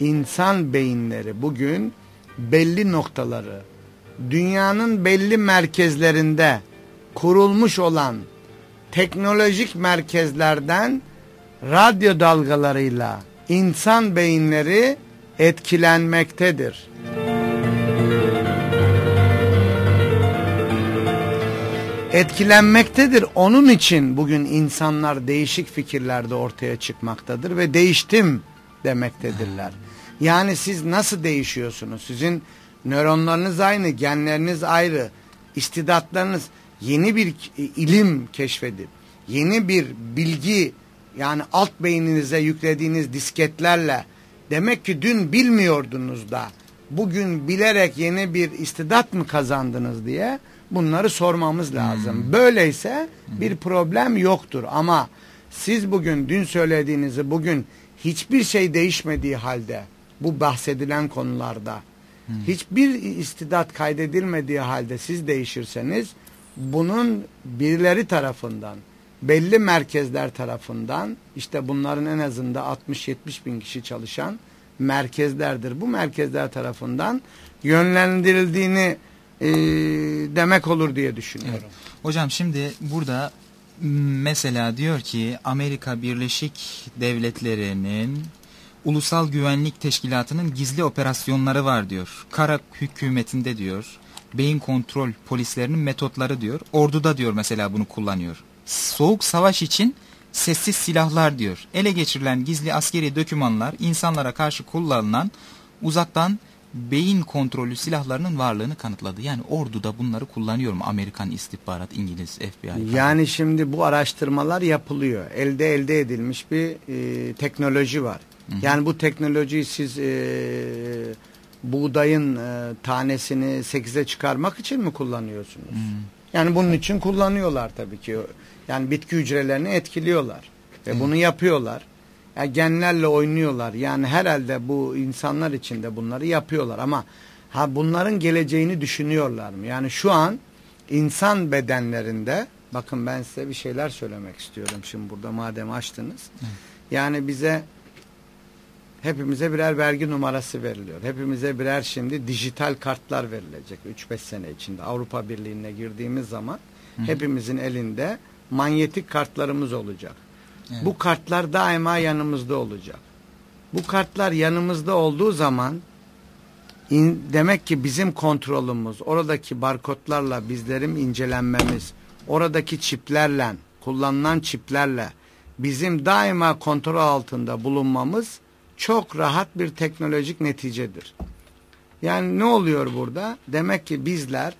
insan beyinleri bugün belli noktaları dünyanın belli merkezlerinde kurulmuş olan teknolojik merkezlerden radyo dalgalarıyla insan beyinleri etkilenmektedir. Etkilenmektedir. Onun için bugün insanlar değişik fikirlerde ortaya çıkmaktadır ve değiştim demektedirler. Yani siz nasıl değişiyorsunuz? Sizin nöronlarınız aynı, genleriniz ayrı, istidatlarınız yeni bir ilim keşfedip, yeni bir bilgi yani alt beyninize yüklediğiniz disketlerle demek ki dün bilmiyordunuz da bugün bilerek yeni bir istidat mı kazandınız diye bunları sormamız lazım. Hmm. Böyleyse bir problem yoktur ama siz bugün dün söylediğinizi bugün hiçbir şey değişmediği halde bu bahsedilen konularda hmm. hiçbir istidat kaydedilmediği halde siz değişirseniz bunun birileri tarafından belli merkezler tarafından işte bunların en azından 60-70 bin kişi çalışan merkezlerdir. Bu merkezler tarafından yönlendirildiğini e, demek olur diye düşünüyorum. Evet. Hocam şimdi burada mesela diyor ki Amerika Birleşik Devletleri'nin Ulusal Güvenlik Teşkilatı'nın gizli operasyonları var diyor. Kara hükümetinde diyor. Beyin kontrol polislerinin metotları diyor. Orduda diyor mesela bunu kullanıyor. Soğuk savaş için sessiz silahlar diyor. Ele geçirilen gizli askeri dökümanlar insanlara karşı kullanılan uzaktan beyin kontrolü silahlarının varlığını kanıtladı. Yani orduda bunları kullanıyor mu Amerikan istihbarat, İngiliz FBI? Falan. Yani şimdi bu araştırmalar yapılıyor. Elde elde edilmiş bir e, teknoloji var. Hı -hı. Yani bu teknolojiyi siz e, buğdayın e, tanesini 8'e çıkarmak için mi kullanıyorsunuz? Hı. Yani bunun için kullanıyorlar tabii ki. Yani bitki hücrelerini etkiliyorlar. Ve -hı. bunu yapıyorlar. Yani genlerle oynuyorlar. Yani herhalde bu insanlar için de bunları yapıyorlar ama ha bunların geleceğini düşünüyorlar mı? Yani şu an insan bedenlerinde bakın ben size bir şeyler söylemek istiyorum şimdi burada madem açtınız. Yani bize hepimize birer vergi numarası veriliyor. Hepimize birer şimdi dijital kartlar verilecek 3-5 sene içinde. Avrupa Birliği'ne girdiğimiz zaman hepimizin elinde manyetik kartlarımız olacak. Evet. Bu kartlar daima yanımızda olacak. Bu kartlar yanımızda olduğu zaman in, demek ki bizim kontrolümüz, oradaki barkodlarla bizlerim incelenmemiz, oradaki çiplerle, kullanılan çiplerle bizim daima kontrol altında bulunmamız çok rahat bir teknolojik neticedir. Yani ne oluyor burada? Demek ki bizler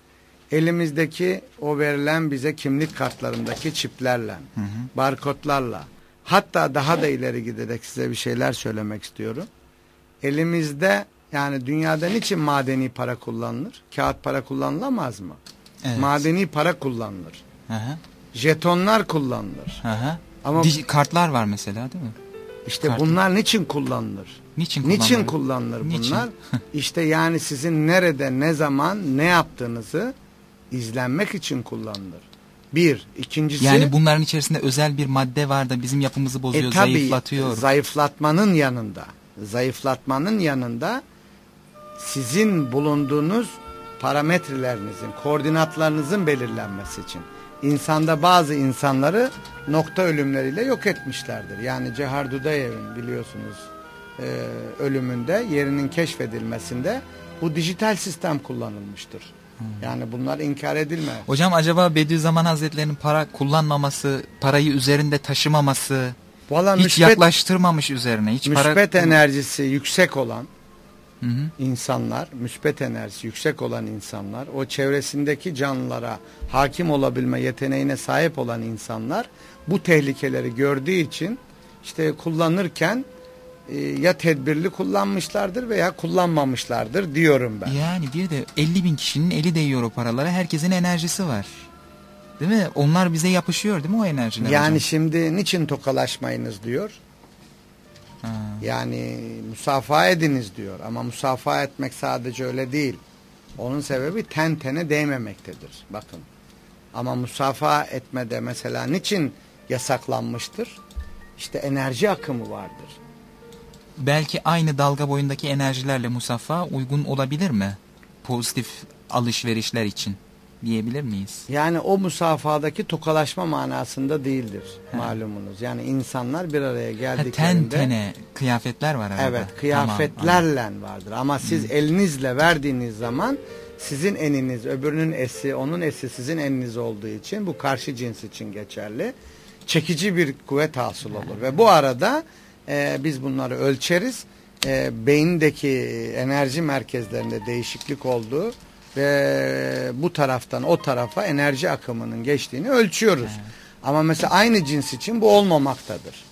elimizdeki o verilen bize kimlik kartlarındaki çiplerle, hı hı. barkodlarla hatta daha da ileri giderek size bir şeyler söylemek istiyorum. Elimizde yani dünyada niçin madeni para kullanılır? Kağıt para kullanılamaz mı? Evet. Madeni para kullanılır. Hı hı. Jetonlar kullanılır. Hı hı. Ama Dij kartlar var mesela değil mi? İşte Kart. bunlar niçin kullanılır? Niçin kullanılır? Niçin kullanılır niçin? bunlar? İşte yani sizin nerede, ne zaman, ne yaptığınızı izlenmek için kullanılır. Bir. ikincisi. Yani bunların içerisinde özel bir madde var da bizim yapımızı bozuyor, e, tabii, zayıflatıyor. Zayıflatmanın yanında, zayıflatmanın yanında sizin bulunduğunuz parametrelerinizin, koordinatlarınızın belirlenmesi için. İnsanda bazı insanları nokta ölümleriyle yok etmişlerdir. Yani Cehar Dudayev'in biliyorsunuz e, ölümünde yerinin keşfedilmesinde bu dijital sistem kullanılmıştır. Hmm. Yani bunlar inkar edilmez. Hocam acaba Bediüzzaman Hazretleri'nin para kullanmaması, parayı üzerinde taşımaması, Vallahi hiç müspet, yaklaştırmamış üzerine. Hiç müspet para... enerjisi yüksek olan hı hı. insanlar, müspet enerjisi yüksek olan insanlar, o çevresindeki canlılara hakim olabilme yeteneğine sahip olan insanlar bu tehlikeleri gördüğü için işte kullanırken ya tedbirli kullanmışlardır veya kullanmamışlardır diyorum ben. Yani bir de 50 bin kişinin eli değiyor o paralara. Herkesin enerjisi var. Değil mi? Onlar bize yapışıyor değil mi o enerjiler? Yani hocam? şimdi niçin tokalaşmayınız diyor. Ha. Yani musafaha ediniz diyor. Ama musafaha etmek sadece öyle değil. Onun sebebi ten tene değmemektedir. Bakın. Ama musafaha etmede mesela niçin yasaklanmıştır? İşte enerji akımı vardır belki aynı dalga boyundaki enerjilerle musaffa uygun olabilir mi? Pozitif alışverişler için diyebilir miyiz? Yani o musafadaki tokalaşma manasında değildir He. malumunuz. Yani insanlar bir araya geldiklerinde... Ha, ten tene kıyafetler var arada. Evet kıyafetlerle tamam, vardır ama siz hmm. elinizle verdiğiniz zaman sizin eniniz öbürünün esi onun esi sizin eniniz olduğu için bu karşı cins için geçerli. Çekici bir kuvvet hasıl olur ve bu arada e, biz bunları ölçeriz. E, beyindeki enerji merkezlerinde değişiklik olduğu ve bu taraftan o tarafa enerji akımının geçtiğini ölçüyoruz. Evet. Ama mesela aynı cins için bu olmamaktadır.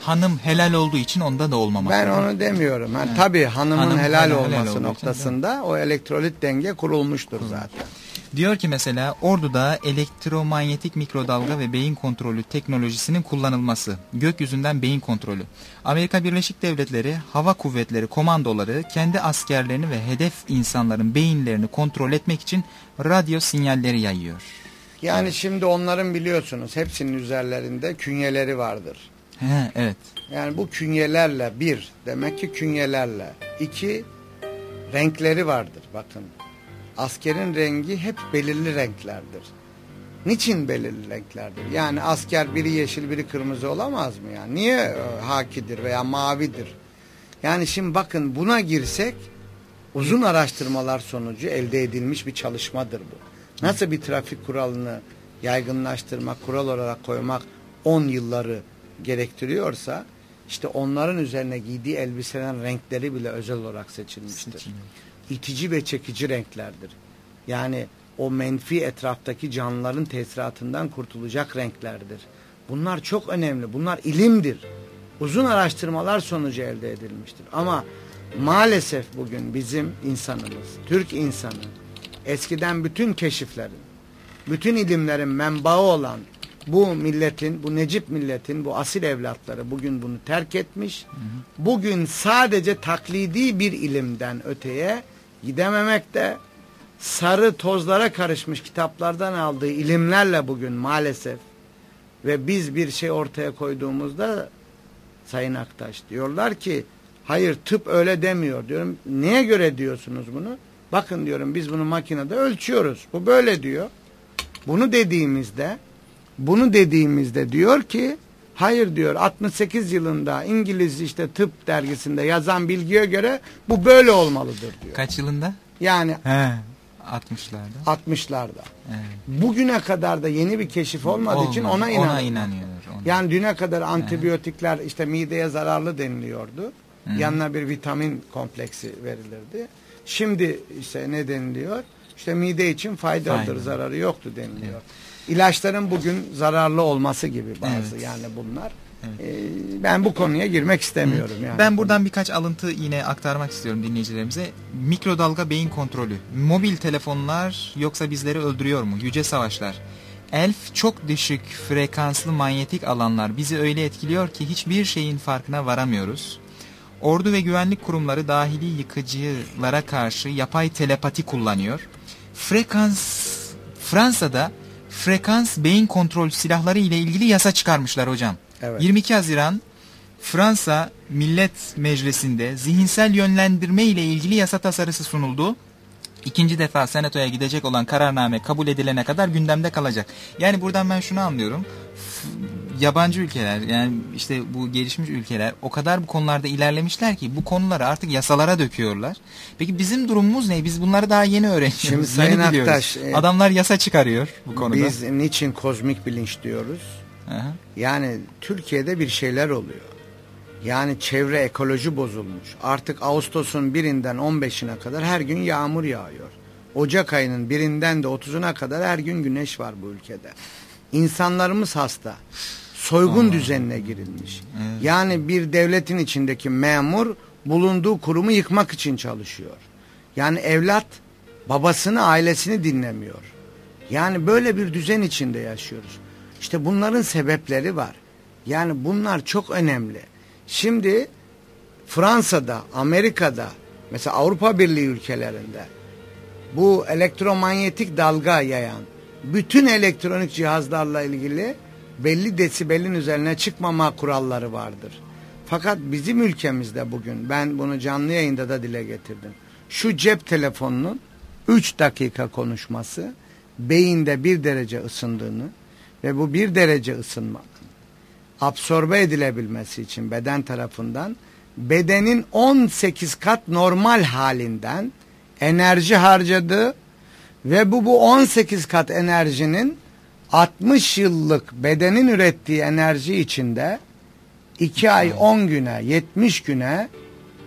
Hanım helal olduğu için onda da olmamak. Ben onu demiyorum. Yani, evet. Tabii hanımın Hanım helal, helal olması helal noktasında o elektrolit denge kurulmuştur Kurulmuş. zaten. Diyor ki mesela orduda elektromanyetik mikrodalga ve beyin kontrolü teknolojisinin kullanılması, gökyüzünden beyin kontrolü. Amerika Birleşik Devletleri Hava Kuvvetleri komandoları kendi askerlerini ve hedef insanların beyinlerini kontrol etmek için radyo sinyalleri yayıyor. Yani evet. şimdi onların biliyorsunuz hepsinin üzerlerinde künyeleri vardır. He, evet. Yani bu künyelerle bir, demek ki künyelerle. iki renkleri vardır bakın askerin rengi hep belirli renklerdir. Niçin belirli renklerdir? Yani asker biri yeşil biri kırmızı olamaz mı yani? Niye e, hakidir veya mavidir? Yani şimdi bakın buna girsek uzun araştırmalar sonucu elde edilmiş bir çalışmadır bu. Nasıl bir trafik kuralını yaygınlaştırmak, kural olarak koymak 10 yılları gerektiriyorsa işte onların üzerine giydiği elbiselerin renkleri bile özel olarak seçilmiştir. Seçilmiş itici ve çekici renklerdir. Yani o menfi etraftaki canlıların tesiratından kurtulacak renklerdir. Bunlar çok önemli. Bunlar ilimdir. Uzun araştırmalar sonucu elde edilmiştir. Ama maalesef bugün bizim insanımız, Türk insanı eskiden bütün keşiflerin, bütün ilimlerin menbaı olan bu milletin, bu Necip milletin, bu asil evlatları bugün bunu terk etmiş. Bugün sadece taklidi bir ilimden öteye gidememekte. Sarı tozlara karışmış kitaplardan aldığı ilimlerle bugün maalesef ve biz bir şey ortaya koyduğumuzda Sayın Aktaş diyorlar ki hayır tıp öyle demiyor diyorum. Neye göre diyorsunuz bunu? Bakın diyorum biz bunu makinede ölçüyoruz. Bu böyle diyor. Bunu dediğimizde bunu dediğimizde diyor ki hayır diyor 68 yılında İngiliz işte tıp dergisinde yazan bilgiye göre bu böyle olmalıdır diyor. Kaç yılında? Yani He. 60'larda. 60'larda. Evet. Bugüne kadar da yeni bir keşif olmadığı Olmadı. için ona inanıyor. Ona inanıyor. Ona. Yani düne kadar antibiyotikler işte mideye zararlı deniliyordu. Hı. Yanına bir vitamin kompleksi verilirdi. Şimdi işte ne deniliyor? İşte mide için faydalıdır, Faydalı. zararı yoktu deniliyor. Evet. İlaçların bugün zararlı olması gibi bazı evet. yani bunlar. Evet. Ee, ben bu konuya girmek istemiyorum. Yani. Ben buradan birkaç alıntı yine aktarmak istiyorum dinleyicilerimize. Mikrodalga beyin kontrolü. Mobil telefonlar yoksa bizleri öldürüyor mu? Yüce Savaşlar. Elf çok düşük frekanslı manyetik alanlar bizi öyle etkiliyor ki hiçbir şeyin farkına varamıyoruz. Ordu ve güvenlik kurumları dahili yıkıcılara karşı yapay telepati kullanıyor. Frekans Fransa'da frekans beyin kontrol silahları ile ilgili yasa çıkarmışlar hocam. Evet. 22 Haziran Fransa Millet Meclisi'nde zihinsel yönlendirme ile ilgili yasa tasarısı sunuldu. İkinci defa senatoya gidecek olan kararname kabul edilene kadar gündemde kalacak. Yani buradan ben şunu anlıyorum. Yabancı ülkeler yani işte bu gelişmiş ülkeler o kadar bu konularda ilerlemişler ki bu konuları artık yasalara döküyorlar. Peki bizim durumumuz ne? Biz bunları daha yeni öğreniyoruz. Şimdi Sayın yeni Aktaş, e, Adamlar yasa çıkarıyor bu konuda. Biz niçin kozmik bilinç diyoruz? Aha. Yani Türkiye'de bir şeyler oluyor. Yani çevre ekoloji bozulmuş. Artık Ağustos'un birinden 15'ine kadar her gün yağmur yağıyor. Ocak ayının birinden de 30'una kadar her gün güneş var bu ülkede. İnsanlarımız hasta. Soygun Aa. düzenine girilmiş. Evet. Yani bir devletin içindeki memur bulunduğu kurumu yıkmak için çalışıyor. Yani evlat babasını ailesini dinlemiyor. Yani böyle bir düzen içinde yaşıyoruz. İşte bunların sebepleri var. Yani bunlar çok önemli. Şimdi Fransa'da, Amerika'da, mesela Avrupa Birliği ülkelerinde bu elektromanyetik dalga yayan bütün elektronik cihazlarla ilgili belli desibelin üzerine çıkmama kuralları vardır. Fakat bizim ülkemizde bugün ben bunu canlı yayında da dile getirdim. Şu cep telefonunun 3 dakika konuşması beyinde bir derece ısındığını ve bu bir derece ısınma absorbe edilebilmesi için beden tarafından bedenin 18 kat normal halinden enerji harcadığı ve bu bu 18 kat enerjinin 60 yıllık bedenin ürettiği enerji içinde 2 ay 10 güne 70 güne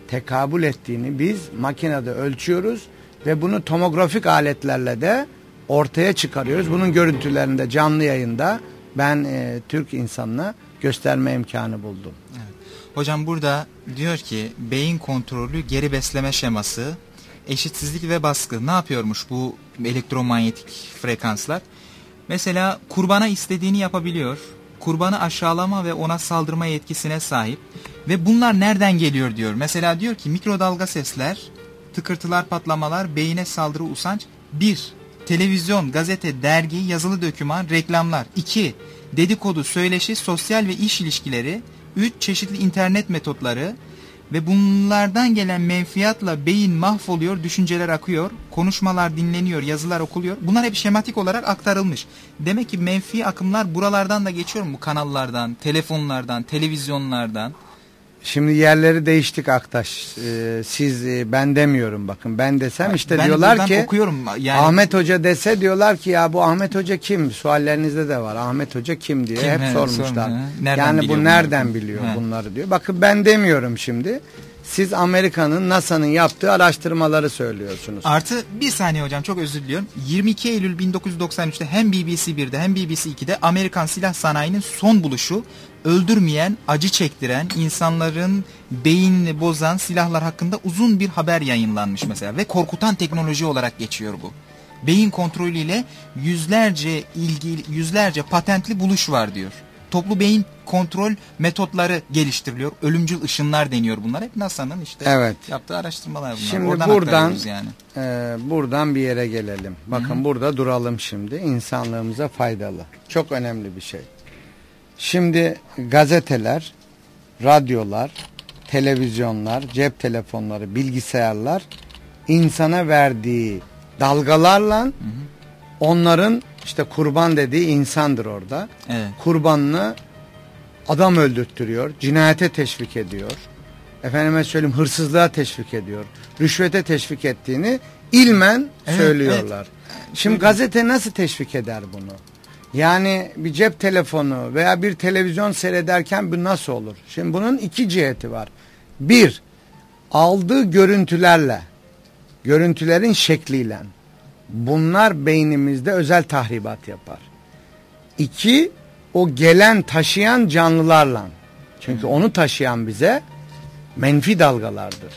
tekabül ettiğini biz makinede ölçüyoruz ve bunu tomografik aletlerle de ortaya çıkarıyoruz. Bunun görüntülerinde canlı yayında ben e, Türk insanına gösterme imkanı buldum. Evet. Hocam burada diyor ki beyin kontrolü geri besleme şeması, eşitsizlik ve baskı. Ne yapıyormuş bu elektromanyetik frekanslar? Mesela kurbana istediğini yapabiliyor. Kurbanı aşağılama ve ona saldırma yetkisine sahip. Ve bunlar nereden geliyor diyor. Mesela diyor ki mikrodalga sesler, tıkırtılar, patlamalar, beyine saldırı, usanç. 1. Televizyon, gazete, dergi, yazılı döküman, reklamlar. 2 dedikodu, söyleşi, sosyal ve iş ilişkileri, 3 çeşitli internet metotları ve bunlardan gelen menfiyatla beyin mahvoluyor, düşünceler akıyor, konuşmalar dinleniyor, yazılar okuluyor. Bunlar hep şematik olarak aktarılmış. Demek ki menfi akımlar buralardan da geçiyor mu? Kanallardan, telefonlardan, televizyonlardan. Şimdi yerleri değiştik Aktaş. Ee, siz e, ben demiyorum bakın. Ben desem işte ben diyorlar ki okuyorum yani. Ahmet Hoca dese diyorlar ki ya bu Ahmet Hoca kim? Suallerinizde de var. Ahmet Hoca kim diye kim, hep he, sormuşlar. yani bu nereden bunları? biliyor he. bunları diyor. Bakın ben demiyorum şimdi. Siz Amerika'nın NASA'nın yaptığı araştırmaları söylüyorsunuz. Artı bir saniye hocam çok özür diliyorum. 22 Eylül 1993'te hem BBC 1'de hem BBC 2'de Amerikan silah sanayinin son buluşu öldürmeyen, acı çektiren, insanların beynini bozan silahlar hakkında uzun bir haber yayınlanmış mesela ve korkutan teknoloji olarak geçiyor bu. Beyin kontrolüyle yüzlerce ilgili yüzlerce patentli buluş var diyor. Toplu beyin kontrol metotları geliştiriliyor. Ölümcül ışınlar deniyor bunlar. Hep NASA'nın işte evet. yaptığı araştırmalar bunlar. Şimdi Oradan buradan yani. e, buradan bir yere gelelim. Bakın Hı -hı. burada duralım şimdi. İnsanlığımıza faydalı. Çok önemli bir şey. Şimdi gazeteler, radyolar, televizyonlar, cep telefonları, bilgisayarlar insana verdiği dalgalarla hı hı. onların işte kurban dediği insandır orada. Evet. Kurbanını adam öldürttürüyor, cinayete teşvik ediyor. Efendime söyleyeyim hırsızlığa teşvik ediyor. Rüşvete teşvik ettiğini ilmen evet, söylüyorlar. Evet. Şimdi gazete nasıl teşvik eder bunu? Yani bir cep telefonu veya bir televizyon seyrederken bu nasıl olur? Şimdi bunun iki ciheti var. Bir, aldığı görüntülerle görüntülerin şekliyle. Bunlar beynimizde özel tahribat yapar. İki, o gelen taşıyan canlılarla. Çünkü onu taşıyan bize menfi dalgalardır.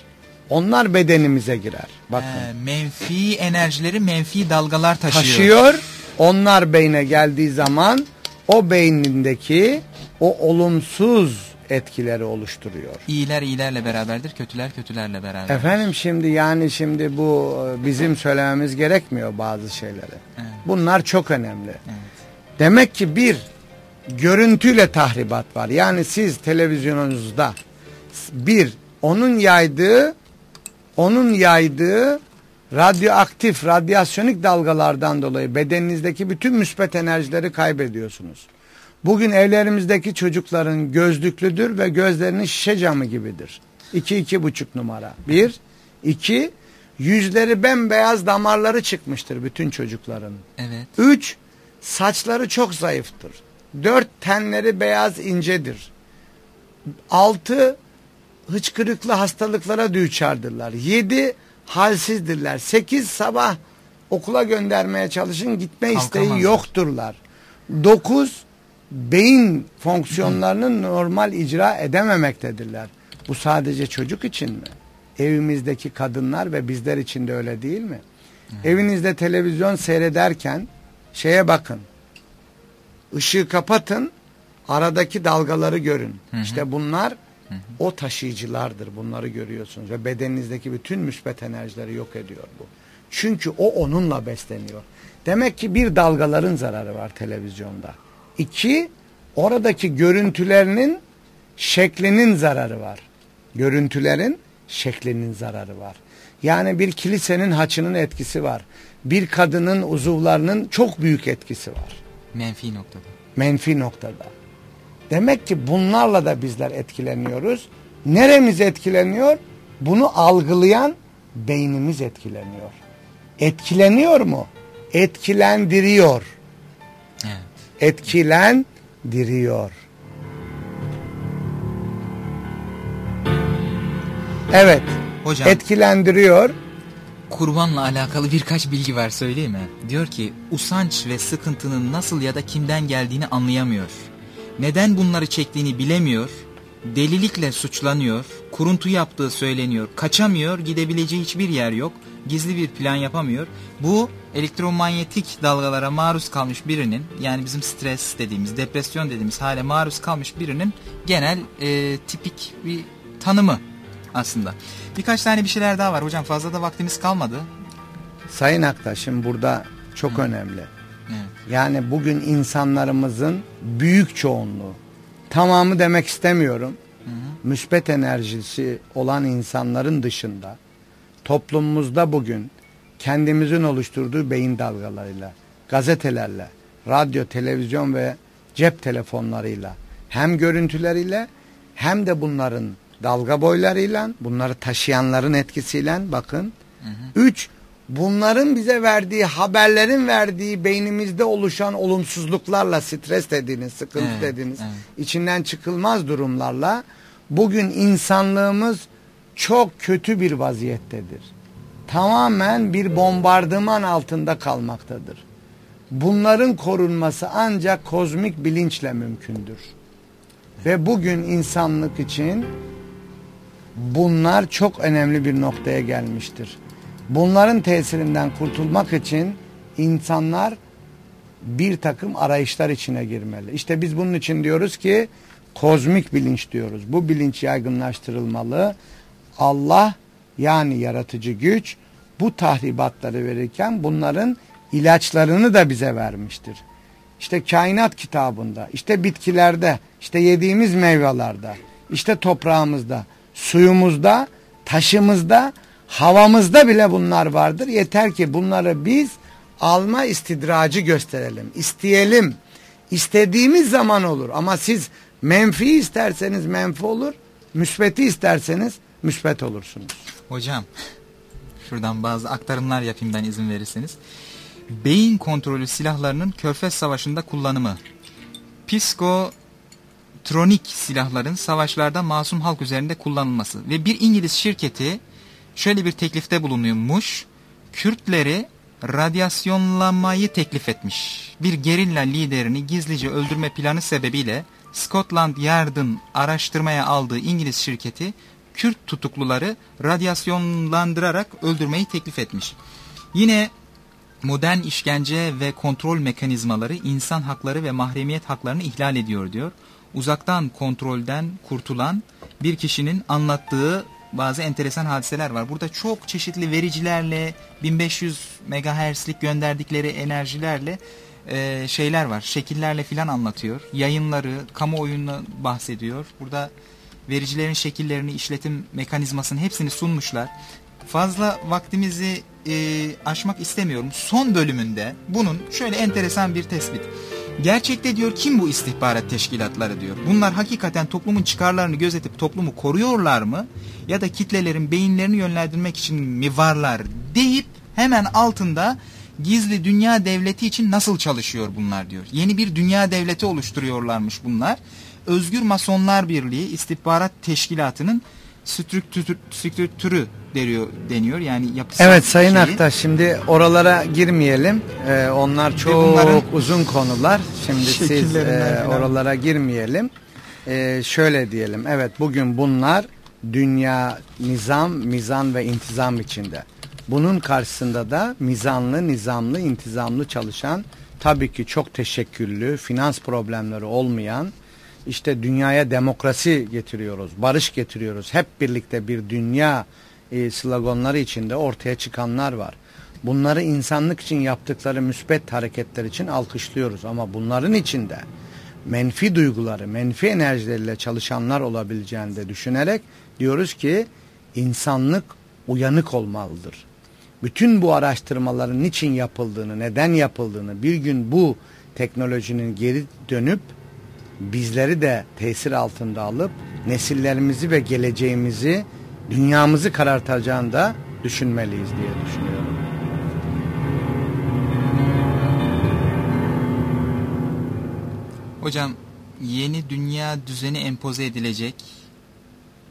Onlar bedenimize girer. Bakın. Ee, menfi enerjileri menfi dalgalar taşıyor. Taşıyor. Onlar beyne geldiği zaman o beynindeki o olumsuz etkileri oluşturuyor. İyiler iyilerle beraberdir, kötüler kötülerle beraber. Efendim şimdi yani şimdi bu bizim söylememiz gerekmiyor bazı şeyleri. Evet. Bunlar çok önemli. Evet. Demek ki bir görüntüyle tahribat var. Yani siz televizyonunuzda bir onun yaydığı onun yaydığı radyoaktif, radyasyonik dalgalardan dolayı bedeninizdeki bütün müspet enerjileri kaybediyorsunuz. Bugün evlerimizdeki çocukların gözlüklüdür ve gözlerinin şişe camı gibidir. İki, iki buçuk numara. Bir, iki, yüzleri bembeyaz damarları çıkmıştır bütün çocukların. Evet. Üç, saçları çok zayıftır. Dört, tenleri beyaz incedir. Altı, hıçkırıklı hastalıklara düçardırlar. Yedi, halsizdirler. Sekiz, sabah okula göndermeye çalışın gitme isteği yokturlar. Dokuz, beyin fonksiyonlarını normal icra edememektedirler. Bu sadece çocuk için mi? Evimizdeki kadınlar ve bizler için de öyle değil mi? Hı. Evinizde televizyon seyrederken şeye bakın. Işığı kapatın, aradaki dalgaları görün. Hı hı. İşte bunlar hı hı. o taşıyıcılardır. Bunları görüyorsunuz ve bedeninizdeki bütün müsbet enerjileri yok ediyor bu. Çünkü o onunla besleniyor. Demek ki bir dalgaların zararı var televizyonda. İki, oradaki görüntülerinin şeklinin zararı var. Görüntülerin şeklinin zararı var. Yani bir kilisenin haçının etkisi var. Bir kadının uzuvlarının çok büyük etkisi var. Menfi noktada. Menfi noktada. Demek ki bunlarla da bizler etkileniyoruz. Neremiz etkileniyor? Bunu algılayan beynimiz etkileniyor. Etkileniyor mu? Etkilendiriyor etkilendiriyor. Evet. Hocam, etkilendiriyor. Kurbanla alakalı birkaç bilgi var söyleyeyim mi? Diyor ki usanç ve sıkıntının nasıl ya da kimden geldiğini anlayamıyor. Neden bunları çektiğini bilemiyor. Delilikle suçlanıyor. Kuruntu yaptığı söyleniyor. Kaçamıyor. Gidebileceği hiçbir yer yok. Gizli bir plan yapamıyor. Bu elektromanyetik dalgalara maruz kalmış birinin yani bizim stres dediğimiz, depresyon dediğimiz hale maruz kalmış birinin genel e, tipik bir tanımı aslında. Birkaç tane bir şeyler daha var hocam fazla da vaktimiz kalmadı. Sayın Aktaş'ım burada çok Hı. önemli. Yani bugün insanlarımızın büyük çoğunluğu tamamı demek istemiyorum. Hı hı. Müspet enerjisi olan insanların dışında toplumumuzda bugün kendimizin oluşturduğu beyin dalgalarıyla, gazetelerle, radyo, televizyon ve cep telefonlarıyla hem görüntüleriyle hem de bunların dalga boylarıyla, bunları taşıyanların etkisiyle bakın. Hı hı. Üç, bunların bize verdiği haberlerin verdiği beynimizde oluşan olumsuzluklarla stres dediğiniz, sıkıntı evet, dediğiniz evet. içinden çıkılmaz durumlarla bugün insanlığımız çok kötü bir vaziyettedir tamamen bir bombardıman altında kalmaktadır. Bunların korunması ancak kozmik bilinçle mümkündür. Ve bugün insanlık için bunlar çok önemli bir noktaya gelmiştir. Bunların tesirinden kurtulmak için insanlar bir takım arayışlar içine girmeli. İşte biz bunun için diyoruz ki kozmik bilinç diyoruz. Bu bilinç yaygınlaştırılmalı. Allah yani yaratıcı güç bu tahribatları verirken bunların ilaçlarını da bize vermiştir. İşte kainat kitabında, işte bitkilerde, işte yediğimiz meyvelerde, işte toprağımızda, suyumuzda, taşımızda, havamızda bile bunlar vardır. Yeter ki bunları biz alma istidracı gösterelim, isteyelim. İstediğimiz zaman olur ama siz menfi isterseniz menfi olur, müsbeti isterseniz müsbet olursunuz. Hocam şuradan bazı aktarımlar yapayım ben izin verirseniz. Beyin kontrolü silahlarının Körfez Savaşı'nda kullanımı. Psikotronik silahların savaşlarda masum halk üzerinde kullanılması ve bir İngiliz şirketi şöyle bir teklifte bulunuyormuş. Kürtleri radyasyonlamayı teklif etmiş. Bir gerilla liderini gizlice öldürme planı sebebiyle Scotland Yard'ın araştırmaya aldığı İngiliz şirketi Kürt tutukluları radyasyonlandırarak öldürmeyi teklif etmiş. Yine modern işkence ve kontrol mekanizmaları insan hakları ve mahremiyet haklarını ihlal ediyor diyor. Uzaktan kontrolden kurtulan bir kişinin anlattığı bazı enteresan hadiseler var. Burada çok çeşitli vericilerle 1500 MHz'lik gönderdikleri enerjilerle e, şeyler var. Şekillerle filan anlatıyor. Yayınları, kamuoyunu bahsediyor. Burada vericilerin şekillerini, işletim mekanizmasını hepsini sunmuşlar. Fazla vaktimizi e, aşmak istemiyorum. Son bölümünde bunun şöyle enteresan bir tespit. Gerçekte diyor kim bu istihbarat teşkilatları diyor. Bunlar hakikaten toplumun çıkarlarını gözetip toplumu koruyorlar mı? Ya da kitlelerin beyinlerini yönlendirmek için mi varlar deyip hemen altında gizli dünya devleti için nasıl çalışıyor bunlar diyor. Yeni bir dünya devleti oluşturuyorlarmış bunlar. Özgür Masonlar Birliği istihbarat teşkilatının strüktürü deniyor, deniyor. Yani yapısal Evet Sayın şeyi. Aktaş şimdi oralara girmeyelim. Ee, onlar çok bunların... uzun konular. Şimdi siz e, oralara girmeyelim. Ee, şöyle diyelim. Evet bugün bunlar dünya nizam, mizan ve intizam içinde. Bunun karşısında da mizanlı, nizamlı, intizamlı çalışan tabii ki çok teşekküllü, finans problemleri olmayan işte dünyaya demokrasi getiriyoruz, barış getiriyoruz. Hep birlikte bir dünya e, sloganları içinde ortaya çıkanlar var. Bunları insanlık için yaptıkları müspet hareketler için alkışlıyoruz ama bunların içinde menfi duyguları, menfi enerjileriyle çalışanlar olabileceğini de düşünerek diyoruz ki insanlık uyanık olmalıdır. Bütün bu araştırmaların niçin yapıldığını, neden yapıldığını bir gün bu teknolojinin geri dönüp bizleri de tesir altında alıp nesillerimizi ve geleceğimizi dünyamızı karartacağını da düşünmeliyiz diye düşünüyorum. Hocam yeni dünya düzeni empoze edilecek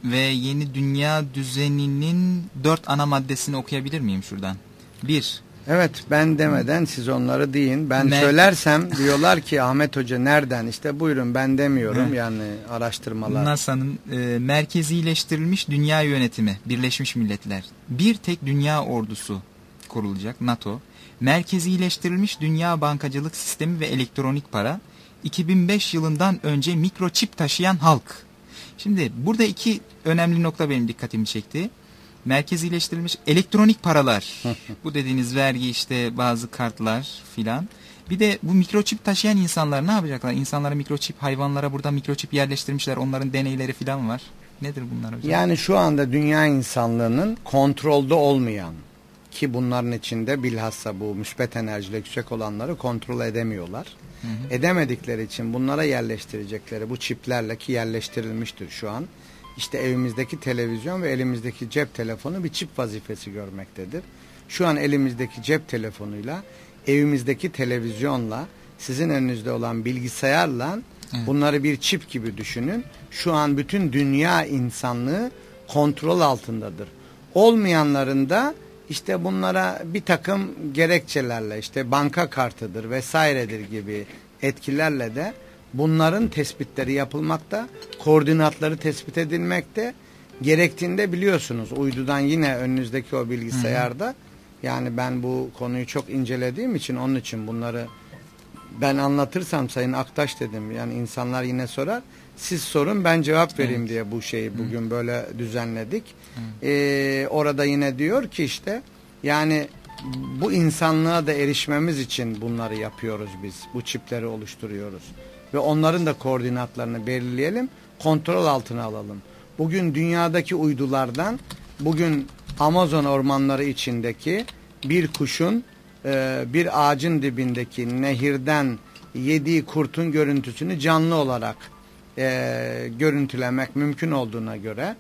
ve yeni dünya düzeninin dört ana maddesini okuyabilir miyim şuradan? Bir, Evet ben demeden siz onları deyin. Ben ne? söylersem diyorlar ki Ahmet Hoca nereden? İşte buyurun ben demiyorum yani araştırmalar. NASA'nın e, merkezileştirilmiş dünya yönetimi Birleşmiş Milletler. Bir tek dünya ordusu kurulacak NATO. Merkezileştirilmiş dünya bankacılık sistemi ve elektronik para. 2005 yılından önce mikroçip taşıyan halk. Şimdi burada iki önemli nokta benim dikkatimi çekti merkezileştirilmiş elektronik paralar. bu dediğiniz vergi işte bazı kartlar filan. Bir de bu mikroçip taşıyan insanlar ne yapacaklar? İnsanlara mikroçip, hayvanlara burada mikroçip yerleştirmişler. Onların deneyleri filan var. Nedir bunlar hocam? Yani şu anda dünya insanlığının kontrolde olmayan ki bunların içinde bilhassa bu müspet enerjili yüksek olanları kontrol edemiyorlar. Hı hı. Edemedikleri için bunlara yerleştirecekleri bu çiplerle ki yerleştirilmiştir şu an işte evimizdeki televizyon ve elimizdeki cep telefonu bir çip vazifesi görmektedir. Şu an elimizdeki cep telefonuyla, evimizdeki televizyonla, sizin önünüzde olan bilgisayarla evet. bunları bir çip gibi düşünün. Şu an bütün dünya insanlığı kontrol altındadır. Olmayanların da işte bunlara bir takım gerekçelerle işte banka kartıdır vesairedir gibi etkilerle de bunların tespitleri yapılmakta, koordinatları tespit edilmekte. Gerektiğinde biliyorsunuz uydudan yine önünüzdeki o bilgisayarda hı hı. yani ben bu konuyu çok incelediğim için onun için bunları ben anlatırsam Sayın Aktaş dedim yani insanlar yine sorar siz sorun ben cevap vereyim evet. diye bu şeyi bugün Hı. böyle düzenledik. Ee, orada yine diyor ki işte yani bu insanlığa da erişmemiz için bunları yapıyoruz biz. Bu çipleri oluşturuyoruz ve onların da koordinatlarını belirleyelim, kontrol altına alalım. Bugün dünyadaki uydulardan, bugün Amazon ormanları içindeki bir kuşun e, bir ağacın dibindeki nehirden yediği kurtun görüntüsünü canlı olarak e, görüntülemek mümkün olduğuna göre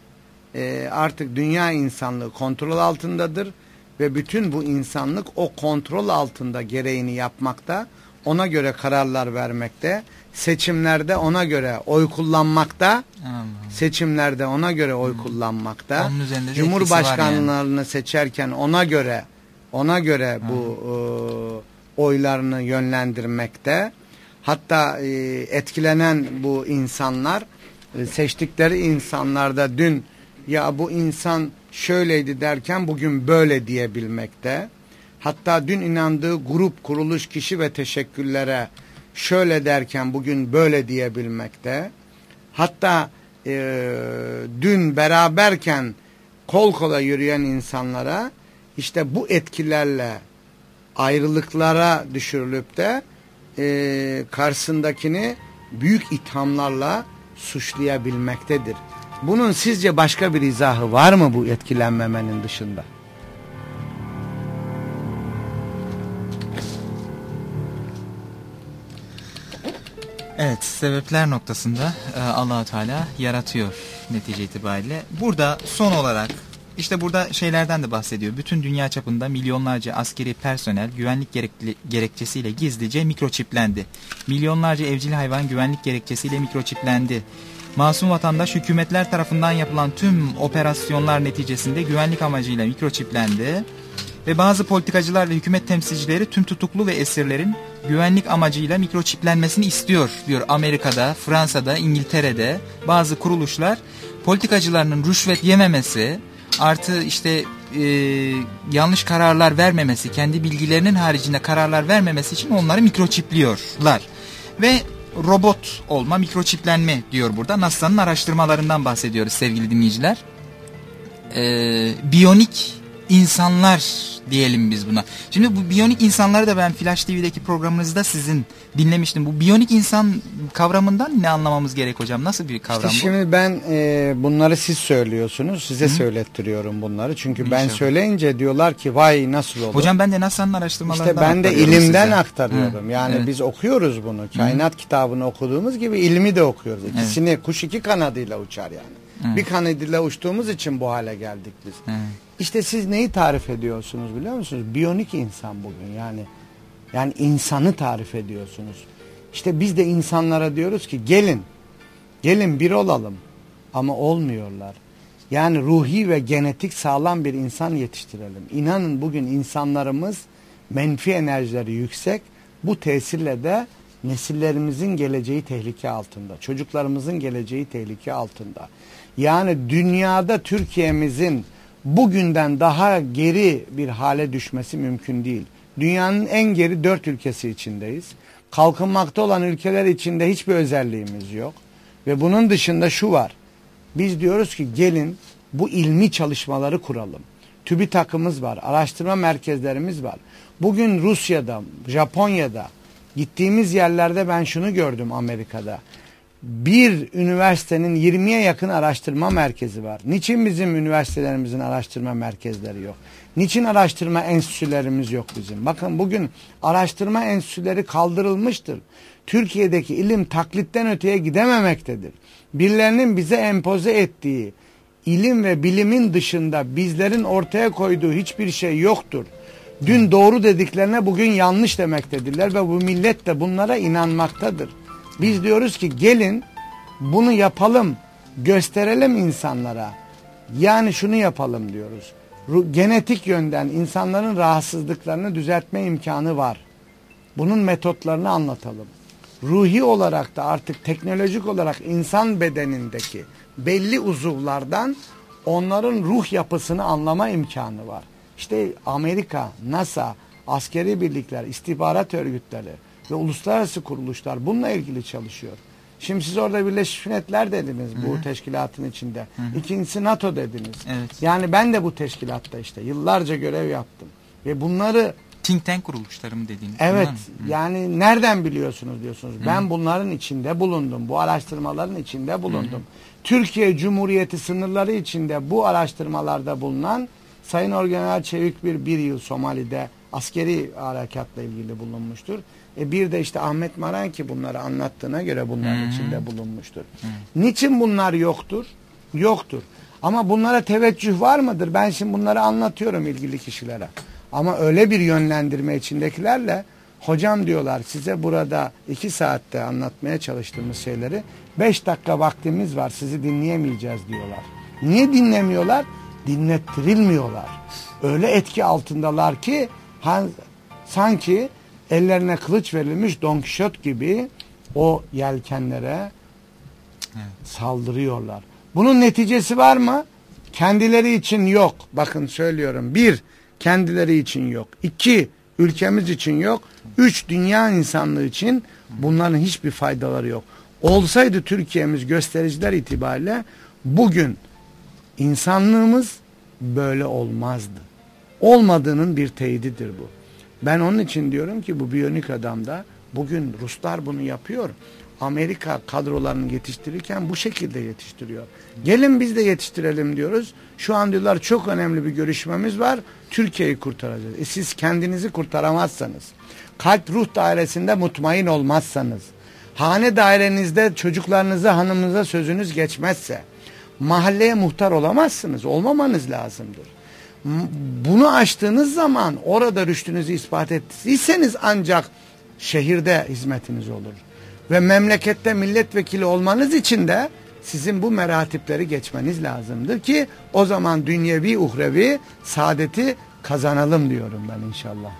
e, artık dünya insanlığı kontrol altındadır ve bütün bu insanlık o kontrol altında gereğini yapmakta, ona göre kararlar vermekte seçimlerde ona göre oy kullanmakta. Allah. Seçimlerde ona göre oy hmm. kullanmakta. Cumhurbaşkanlarını yani. seçerken ona göre ona göre hmm. bu e, oylarını yönlendirmekte. Hatta e, etkilenen bu insanlar e, seçtikleri insanlarda dün ya bu insan şöyleydi derken bugün böyle diyebilmekte. Hatta dün inandığı grup, kuruluş, kişi ve teşekkürlere şöyle derken bugün böyle diyebilmekte. Hatta e, dün beraberken kol kola yürüyen insanlara işte bu etkilerle ayrılıklara düşürülüp de e, karşısındakini büyük ithamlarla suçlayabilmektedir. Bunun sizce başka bir izahı var mı bu etkilenmemenin dışında? Evet, sebepler noktasında e, Allahu Teala yaratıyor netice itibariyle. Burada son olarak işte burada şeylerden de bahsediyor. Bütün dünya çapında milyonlarca askeri personel güvenlik gerekli, gerekçesiyle gizlice mikroçiplendi. Milyonlarca evcil hayvan güvenlik gerekçesiyle mikroçiplendi. Masum vatandaş hükümetler tarafından yapılan tüm operasyonlar neticesinde güvenlik amacıyla mikroçiplendi. Ve bazı politikacılar ve hükümet temsilcileri tüm tutuklu ve esirlerin güvenlik amacıyla mikroçiplenmesini istiyor diyor Amerika'da, Fransa'da, İngiltere'de bazı kuruluşlar politikacılarının rüşvet yememesi artı işte e, yanlış kararlar vermemesi, kendi bilgilerinin haricinde kararlar vermemesi için onları mikroçipliyorlar. Ve robot olma, mikroçiplenme diyor burada. NASA'nın araştırmalarından bahsediyoruz sevgili dinleyiciler. Ee, biyonik insanlar diyelim biz buna. Şimdi bu biyonik insanları da ben Flash TV'deki programınızda sizin dinlemiştim. Bu biyonik insan kavramından ne anlamamız gerek hocam? Nasıl bir kavram işte bu? Şimdi ben e, bunları siz söylüyorsunuz. Size Hı? söylettiriyorum bunları. Çünkü İnşallah. ben söyleyince diyorlar ki vay nasıl olur? Hocam ben de NASA'nın araştırmalarından İşte ben de ilimden size. aktarıyorum. Hı. Yani evet. biz okuyoruz bunu. Kainat Hı. kitabını okuduğumuz gibi ilmi de okuyoruz. İkisini evet. kuş iki kanadıyla uçar yani. Hı. Bir kanadıyla uçtuğumuz için bu hale geldik biz. Hı. İşte siz neyi tarif ediyorsunuz biliyor musunuz? Biyonik insan bugün yani. Yani insanı tarif ediyorsunuz. İşte biz de insanlara diyoruz ki gelin. Gelin bir olalım. Ama olmuyorlar. Yani ruhi ve genetik sağlam bir insan yetiştirelim. İnanın bugün insanlarımız menfi enerjileri yüksek. Bu tesirle de nesillerimizin geleceği tehlike altında. Çocuklarımızın geleceği tehlike altında. Yani dünyada Türkiye'mizin bugünden daha geri bir hale düşmesi mümkün değil. Dünyanın en geri dört ülkesi içindeyiz. Kalkınmakta olan ülkeler içinde hiçbir özelliğimiz yok. Ve bunun dışında şu var. Biz diyoruz ki gelin bu ilmi çalışmaları kuralım. TÜBİTAK'ımız var, araştırma merkezlerimiz var. Bugün Rusya'da, Japonya'da gittiğimiz yerlerde ben şunu gördüm Amerika'da bir üniversitenin 20'ye yakın araştırma merkezi var. Niçin bizim üniversitelerimizin araştırma merkezleri yok? Niçin araştırma enstitülerimiz yok bizim? Bakın bugün araştırma enstitüleri kaldırılmıştır. Türkiye'deki ilim taklitten öteye gidememektedir. Birilerinin bize empoze ettiği ilim ve bilimin dışında bizlerin ortaya koyduğu hiçbir şey yoktur. Dün doğru dediklerine bugün yanlış demektedirler ve bu millet de bunlara inanmaktadır. Biz diyoruz ki gelin bunu yapalım, gösterelim insanlara. Yani şunu yapalım diyoruz. Genetik yönden insanların rahatsızlıklarını düzeltme imkanı var. Bunun metotlarını anlatalım. Ruhi olarak da artık teknolojik olarak insan bedenindeki belli uzuvlardan onların ruh yapısını anlama imkanı var. İşte Amerika, NASA, askeri birlikler, istihbarat örgütleri, ve uluslararası kuruluşlar bununla ilgili çalışıyor. Şimdi siz orada Birleşmiş Milletler dediniz Hı -hı. bu teşkilatın içinde. Hı -hı. İkincisi NATO dediniz. Evet. Yani ben de bu teşkilatta işte yıllarca görev yaptım. Ve bunları think tank kuruluşları mı dediğiniz? Evet. Yani nereden biliyorsunuz diyorsunuz. Hı. Ben bunların içinde bulundum. Bu araştırmaların içinde bulundum. Hı. Türkiye Cumhuriyeti sınırları içinde bu araştırmalarda bulunan Sayın Orgeneral Çevik bir bir yıl Somali'de askeri harekatla ilgili bulunmuştur. E bir de işte Ahmet Maran ki bunları anlattığına göre bunların hmm. içinde bulunmuştur. Hmm. Niçin bunlar yoktur? Yoktur. Ama bunlara teveccüh var mıdır? Ben şimdi bunları anlatıyorum ilgili kişilere. Ama öyle bir yönlendirme içindekilerle hocam diyorlar size burada iki saatte anlatmaya çalıştığımız şeyleri 5 dakika vaktimiz var sizi dinleyemeyeceğiz diyorlar. Niye dinlemiyorlar? Dinlettirilmiyorlar. Öyle etki altındalar ki sanki ellerine kılıç verilmiş Don Quixote gibi o yelkenlere evet. saldırıyorlar. Bunun neticesi var mı? Kendileri için yok. Bakın söylüyorum. Bir, kendileri için yok. İki, ülkemiz için yok. Üç, dünya insanlığı için bunların hiçbir faydaları yok. Olsaydı Türkiye'miz göstericiler itibariyle bugün insanlığımız böyle olmazdı. Olmadığının bir teyididir bu. Ben onun için diyorum ki bu biyonik adamda bugün Ruslar bunu yapıyor. Amerika kadrolarını yetiştirirken bu şekilde yetiştiriyor. Gelin biz de yetiştirelim diyoruz. Şu an diyorlar çok önemli bir görüşmemiz var. Türkiye'yi kurtaracağız. E siz kendinizi kurtaramazsanız, kalp ruh dairesinde mutmain olmazsanız, hane dairenizde çocuklarınıza, hanımınıza sözünüz geçmezse, mahalleye muhtar olamazsınız. Olmamanız lazımdır. Bunu açtığınız zaman orada rüştünüzü ispat ettiyseniz ancak şehirde hizmetiniz olur. Ve memlekette milletvekili olmanız için de sizin bu meratipleri geçmeniz lazımdır ki o zaman dünyevi uhrevi saadeti kazanalım diyorum ben inşallah.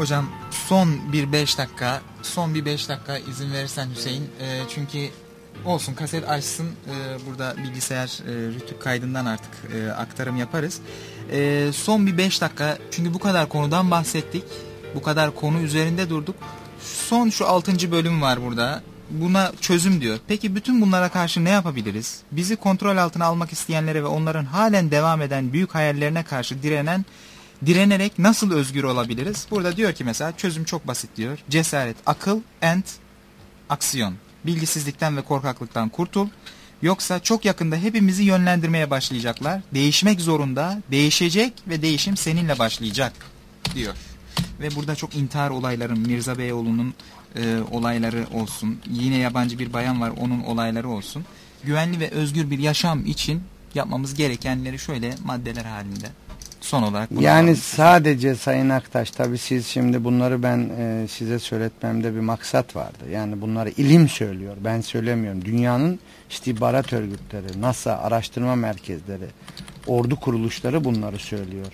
Hocam son bir beş dakika, son bir beş dakika izin verirsen Hüseyin. E, çünkü olsun kaset açsın. E, burada bilgisayar e, rütük kaydından artık e, aktarım yaparız. E, son bir beş dakika çünkü bu kadar konudan bahsettik. Bu kadar konu üzerinde durduk. Son şu altıncı bölüm var burada. Buna çözüm diyor. Peki bütün bunlara karşı ne yapabiliriz? Bizi kontrol altına almak isteyenlere ve onların halen devam eden büyük hayallerine karşı direnen direnerek nasıl özgür olabiliriz? Burada diyor ki mesela çözüm çok basit diyor. Cesaret, akıl and aksiyon. Bilgisizlikten ve korkaklıktan kurtul. Yoksa çok yakında hepimizi yönlendirmeye başlayacaklar. Değişmek zorunda, değişecek ve değişim seninle başlayacak diyor. Ve burada çok intihar olayların Mirza Beyoğlu'nun e, olayları olsun. Yine yabancı bir bayan var onun olayları olsun. Güvenli ve özgür bir yaşam için yapmamız gerekenleri şöyle maddeler halinde son olarak. Yani sadece Sayın Aktaş tabi siz şimdi bunları ben e, size söyletmemde bir maksat vardı. Yani bunları ilim söylüyor ben söylemiyorum. Dünyanın istihbarat örgütleri, NASA araştırma merkezleri, ordu kuruluşları bunları söylüyor.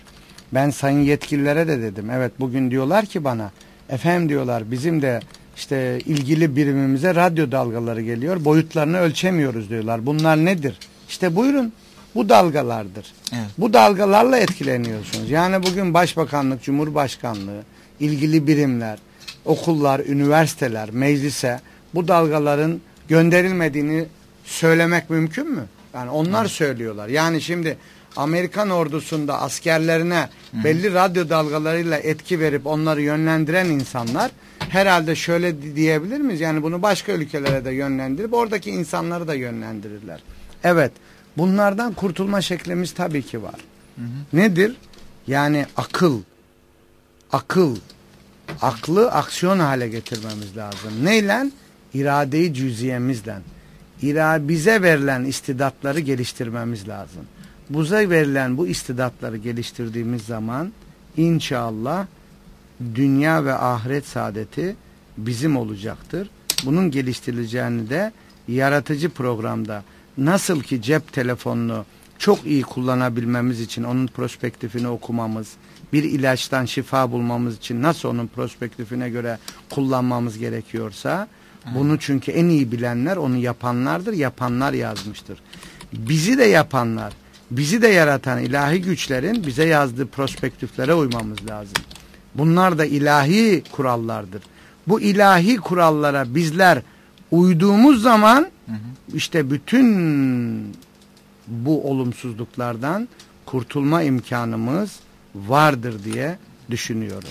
Ben sayın yetkililere de dedim. Evet bugün diyorlar ki bana efendim diyorlar bizim de işte ilgili birimimize radyo dalgaları geliyor. Boyutlarını ölçemiyoruz diyorlar. Bunlar nedir? İşte buyurun bu dalgalardır. Evet. Bu dalgalarla etkileniyorsunuz. Yani bugün Başbakanlık, Cumhurbaşkanlığı, ilgili birimler, okullar, üniversiteler, meclise bu dalgaların gönderilmediğini söylemek mümkün mü? Yani onlar evet. söylüyorlar. Yani şimdi Amerikan ordusunda askerlerine Hı. belli radyo dalgalarıyla etki verip onları yönlendiren insanlar herhalde şöyle diyebilir miyiz? Yani bunu başka ülkelere de yönlendirip oradaki insanları da yönlendirirler. Evet. Bunlardan kurtulma şeklimiz tabii ki var. Hı hı. Nedir? Yani akıl. Akıl. Aklı aksiyon hale getirmemiz lazım. Neyle? İradeyi cüziyemizden. İra bize verilen istidatları geliştirmemiz lazım. Buza verilen bu istidatları geliştirdiğimiz zaman inşallah dünya ve ahiret saadeti bizim olacaktır. Bunun geliştirileceğini de yaratıcı programda nasıl ki cep telefonunu çok iyi kullanabilmemiz için onun prospektifini okumamız, bir ilaçtan şifa bulmamız için nasıl onun prospektifine göre kullanmamız gerekiyorsa, bunu çünkü en iyi bilenler onu yapanlardır, yapanlar yazmıştır. Bizi de yapanlar, bizi de yaratan ilahi güçlerin bize yazdığı prospektiflere uymamız lazım. Bunlar da ilahi kurallardır. Bu ilahi kurallara bizler uyduğumuz zaman hı hı. işte bütün bu olumsuzluklardan kurtulma imkanımız vardır diye düşünüyorum.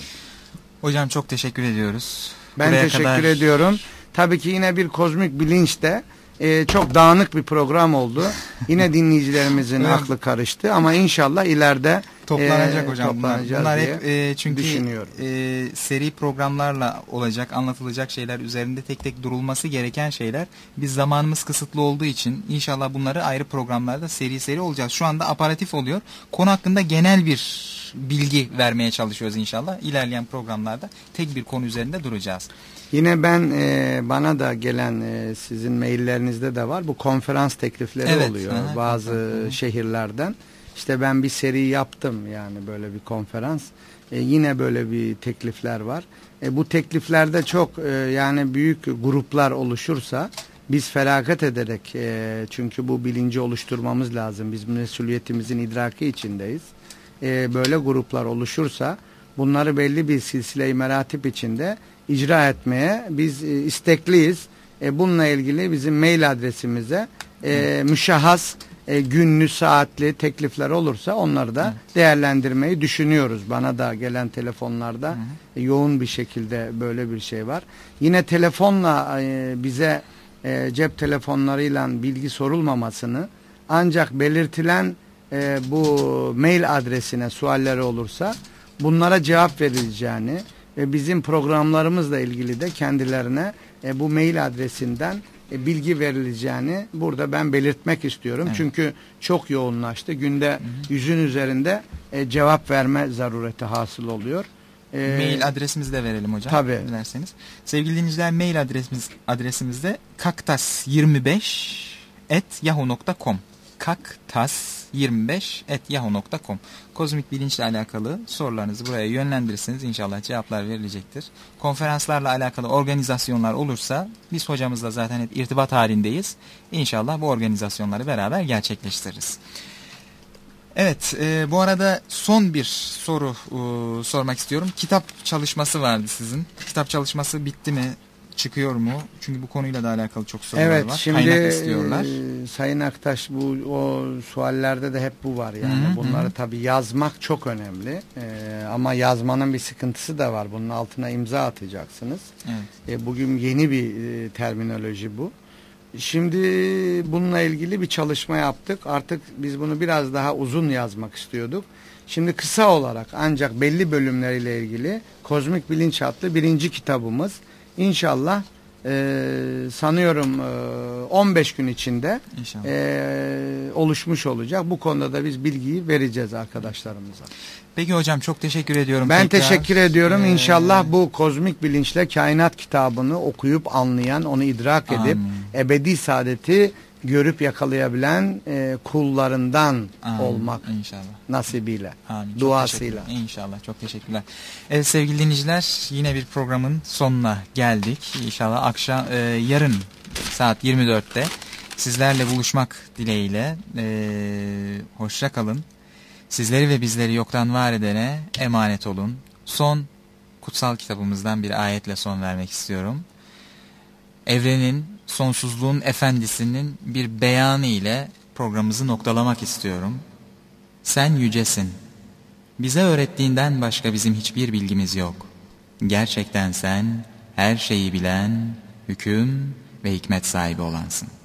Hocam çok teşekkür ediyoruz. Ben Buraya teşekkür kadar... ediyorum. Tabii ki yine bir kozmik bilinçte e, çok dağınık bir program oldu. Yine dinleyicilerimizin aklı karıştı ama inşallah ileride toplanacak e, hocam. Toplanacak bunlar hep e, çünkü e, seri programlarla olacak, anlatılacak şeyler üzerinde tek tek durulması gereken şeyler. Biz zamanımız kısıtlı olduğu için inşallah bunları ayrı programlarda seri seri olacağız. Şu anda aparatif oluyor. Konu hakkında genel bir bilgi vermeye çalışıyoruz inşallah. İlerleyen programlarda tek bir konu üzerinde duracağız. Yine ben e, bana da gelen e, sizin maillerinizde de var. Bu konferans teklifleri evet, oluyor aha, bazı hı. şehirlerden. İşte ben bir seri yaptım yani böyle bir konferans. E, yine böyle bir teklifler var. E, bu tekliflerde çok e, yani büyük gruplar oluşursa biz felaket ederek e, çünkü bu bilinci oluşturmamız lazım. Biz mesuliyetimizin idraki içindeyiz. E, böyle gruplar oluşursa bunları belli bir silsile-i meratip içinde icra etmeye biz e, istekliyiz. E, bununla ilgili bizim mail adresimize e, müşahhas e, günlü saatli teklifler olursa onları da evet. değerlendirmeyi düşünüyoruz. Bana da gelen telefonlarda e, yoğun bir şekilde böyle bir şey var. Yine telefonla e, bize e, cep telefonlarıyla bilgi sorulmamasını ancak belirtilen e, bu mail adresine sualleri olursa bunlara cevap verileceğini ve bizim programlarımızla ilgili de kendilerine e, bu mail adresinden bilgi verileceğini burada ben belirtmek istiyorum. Evet. Çünkü çok yoğunlaştı. Günde hı hı. yüzün üzerinde e, cevap verme zarureti hasıl oluyor. E, mail adresimizi de verelim hocam. Tabii. Dilerseniz. Sevgili dinleyiciler mail adresimiz adresimizde kaktas25 at yahoo.com kaktas25.yahoo.com Kozmik bilinçle alakalı sorularınızı buraya yönlendirirseniz inşallah cevaplar verilecektir. Konferanslarla alakalı organizasyonlar olursa biz hocamızla zaten hep irtibat halindeyiz. İnşallah bu organizasyonları beraber gerçekleştiririz. Evet e, bu arada son bir soru e, sormak istiyorum. Kitap çalışması vardı sizin. Kitap çalışması bitti mi? Çıkıyor mu? Çünkü bu konuyla da alakalı çok sorular evet, var. Şimdi, Kaynak istiyorlar. E, Sayın Aktaş bu o suallerde de hep bu var yani. Hı -hı, Bunları tabii yazmak çok önemli. E, ama yazmanın bir sıkıntısı da var. Bunun altına imza atacaksınız. Evet. E, bugün yeni bir e, terminoloji bu. Şimdi bununla ilgili bir çalışma yaptık. Artık biz bunu biraz daha uzun yazmak istiyorduk. Şimdi kısa olarak ancak belli bölümleriyle ilgili Kozmik Bilinç adlı birinci kitabımız İnşallah e, sanıyorum e, 15 gün içinde e, oluşmuş olacak. Bu konuda da biz bilgiyi vereceğiz arkadaşlarımıza. Peki hocam çok teşekkür ediyorum. Ben tekrar. teşekkür ediyorum. Ee... İnşallah bu kozmik bilinçle kainat kitabını okuyup anlayan, onu idrak edip Amin. ebedi saadeti görüp yakalayabilen e, kullarından Amin. olmak inşallah. nasibiyle, Amin. duasıyla. İnşallah. Çok teşekkürler. Evet sevgili dinleyiciler yine bir programın sonuna geldik. İnşallah akşam e, yarın saat 24'te sizlerle buluşmak dileğiyle e, hoşça kalın. Sizleri ve bizleri yoktan var edene emanet olun. Son kutsal kitabımızdan bir ayetle son vermek istiyorum. Evrenin sonsuzluğun efendisinin bir beyanı ile programımızı noktalamak istiyorum. Sen yücesin. Bize öğrettiğinden başka bizim hiçbir bilgimiz yok. Gerçekten sen her şeyi bilen, hüküm ve hikmet sahibi olansın.''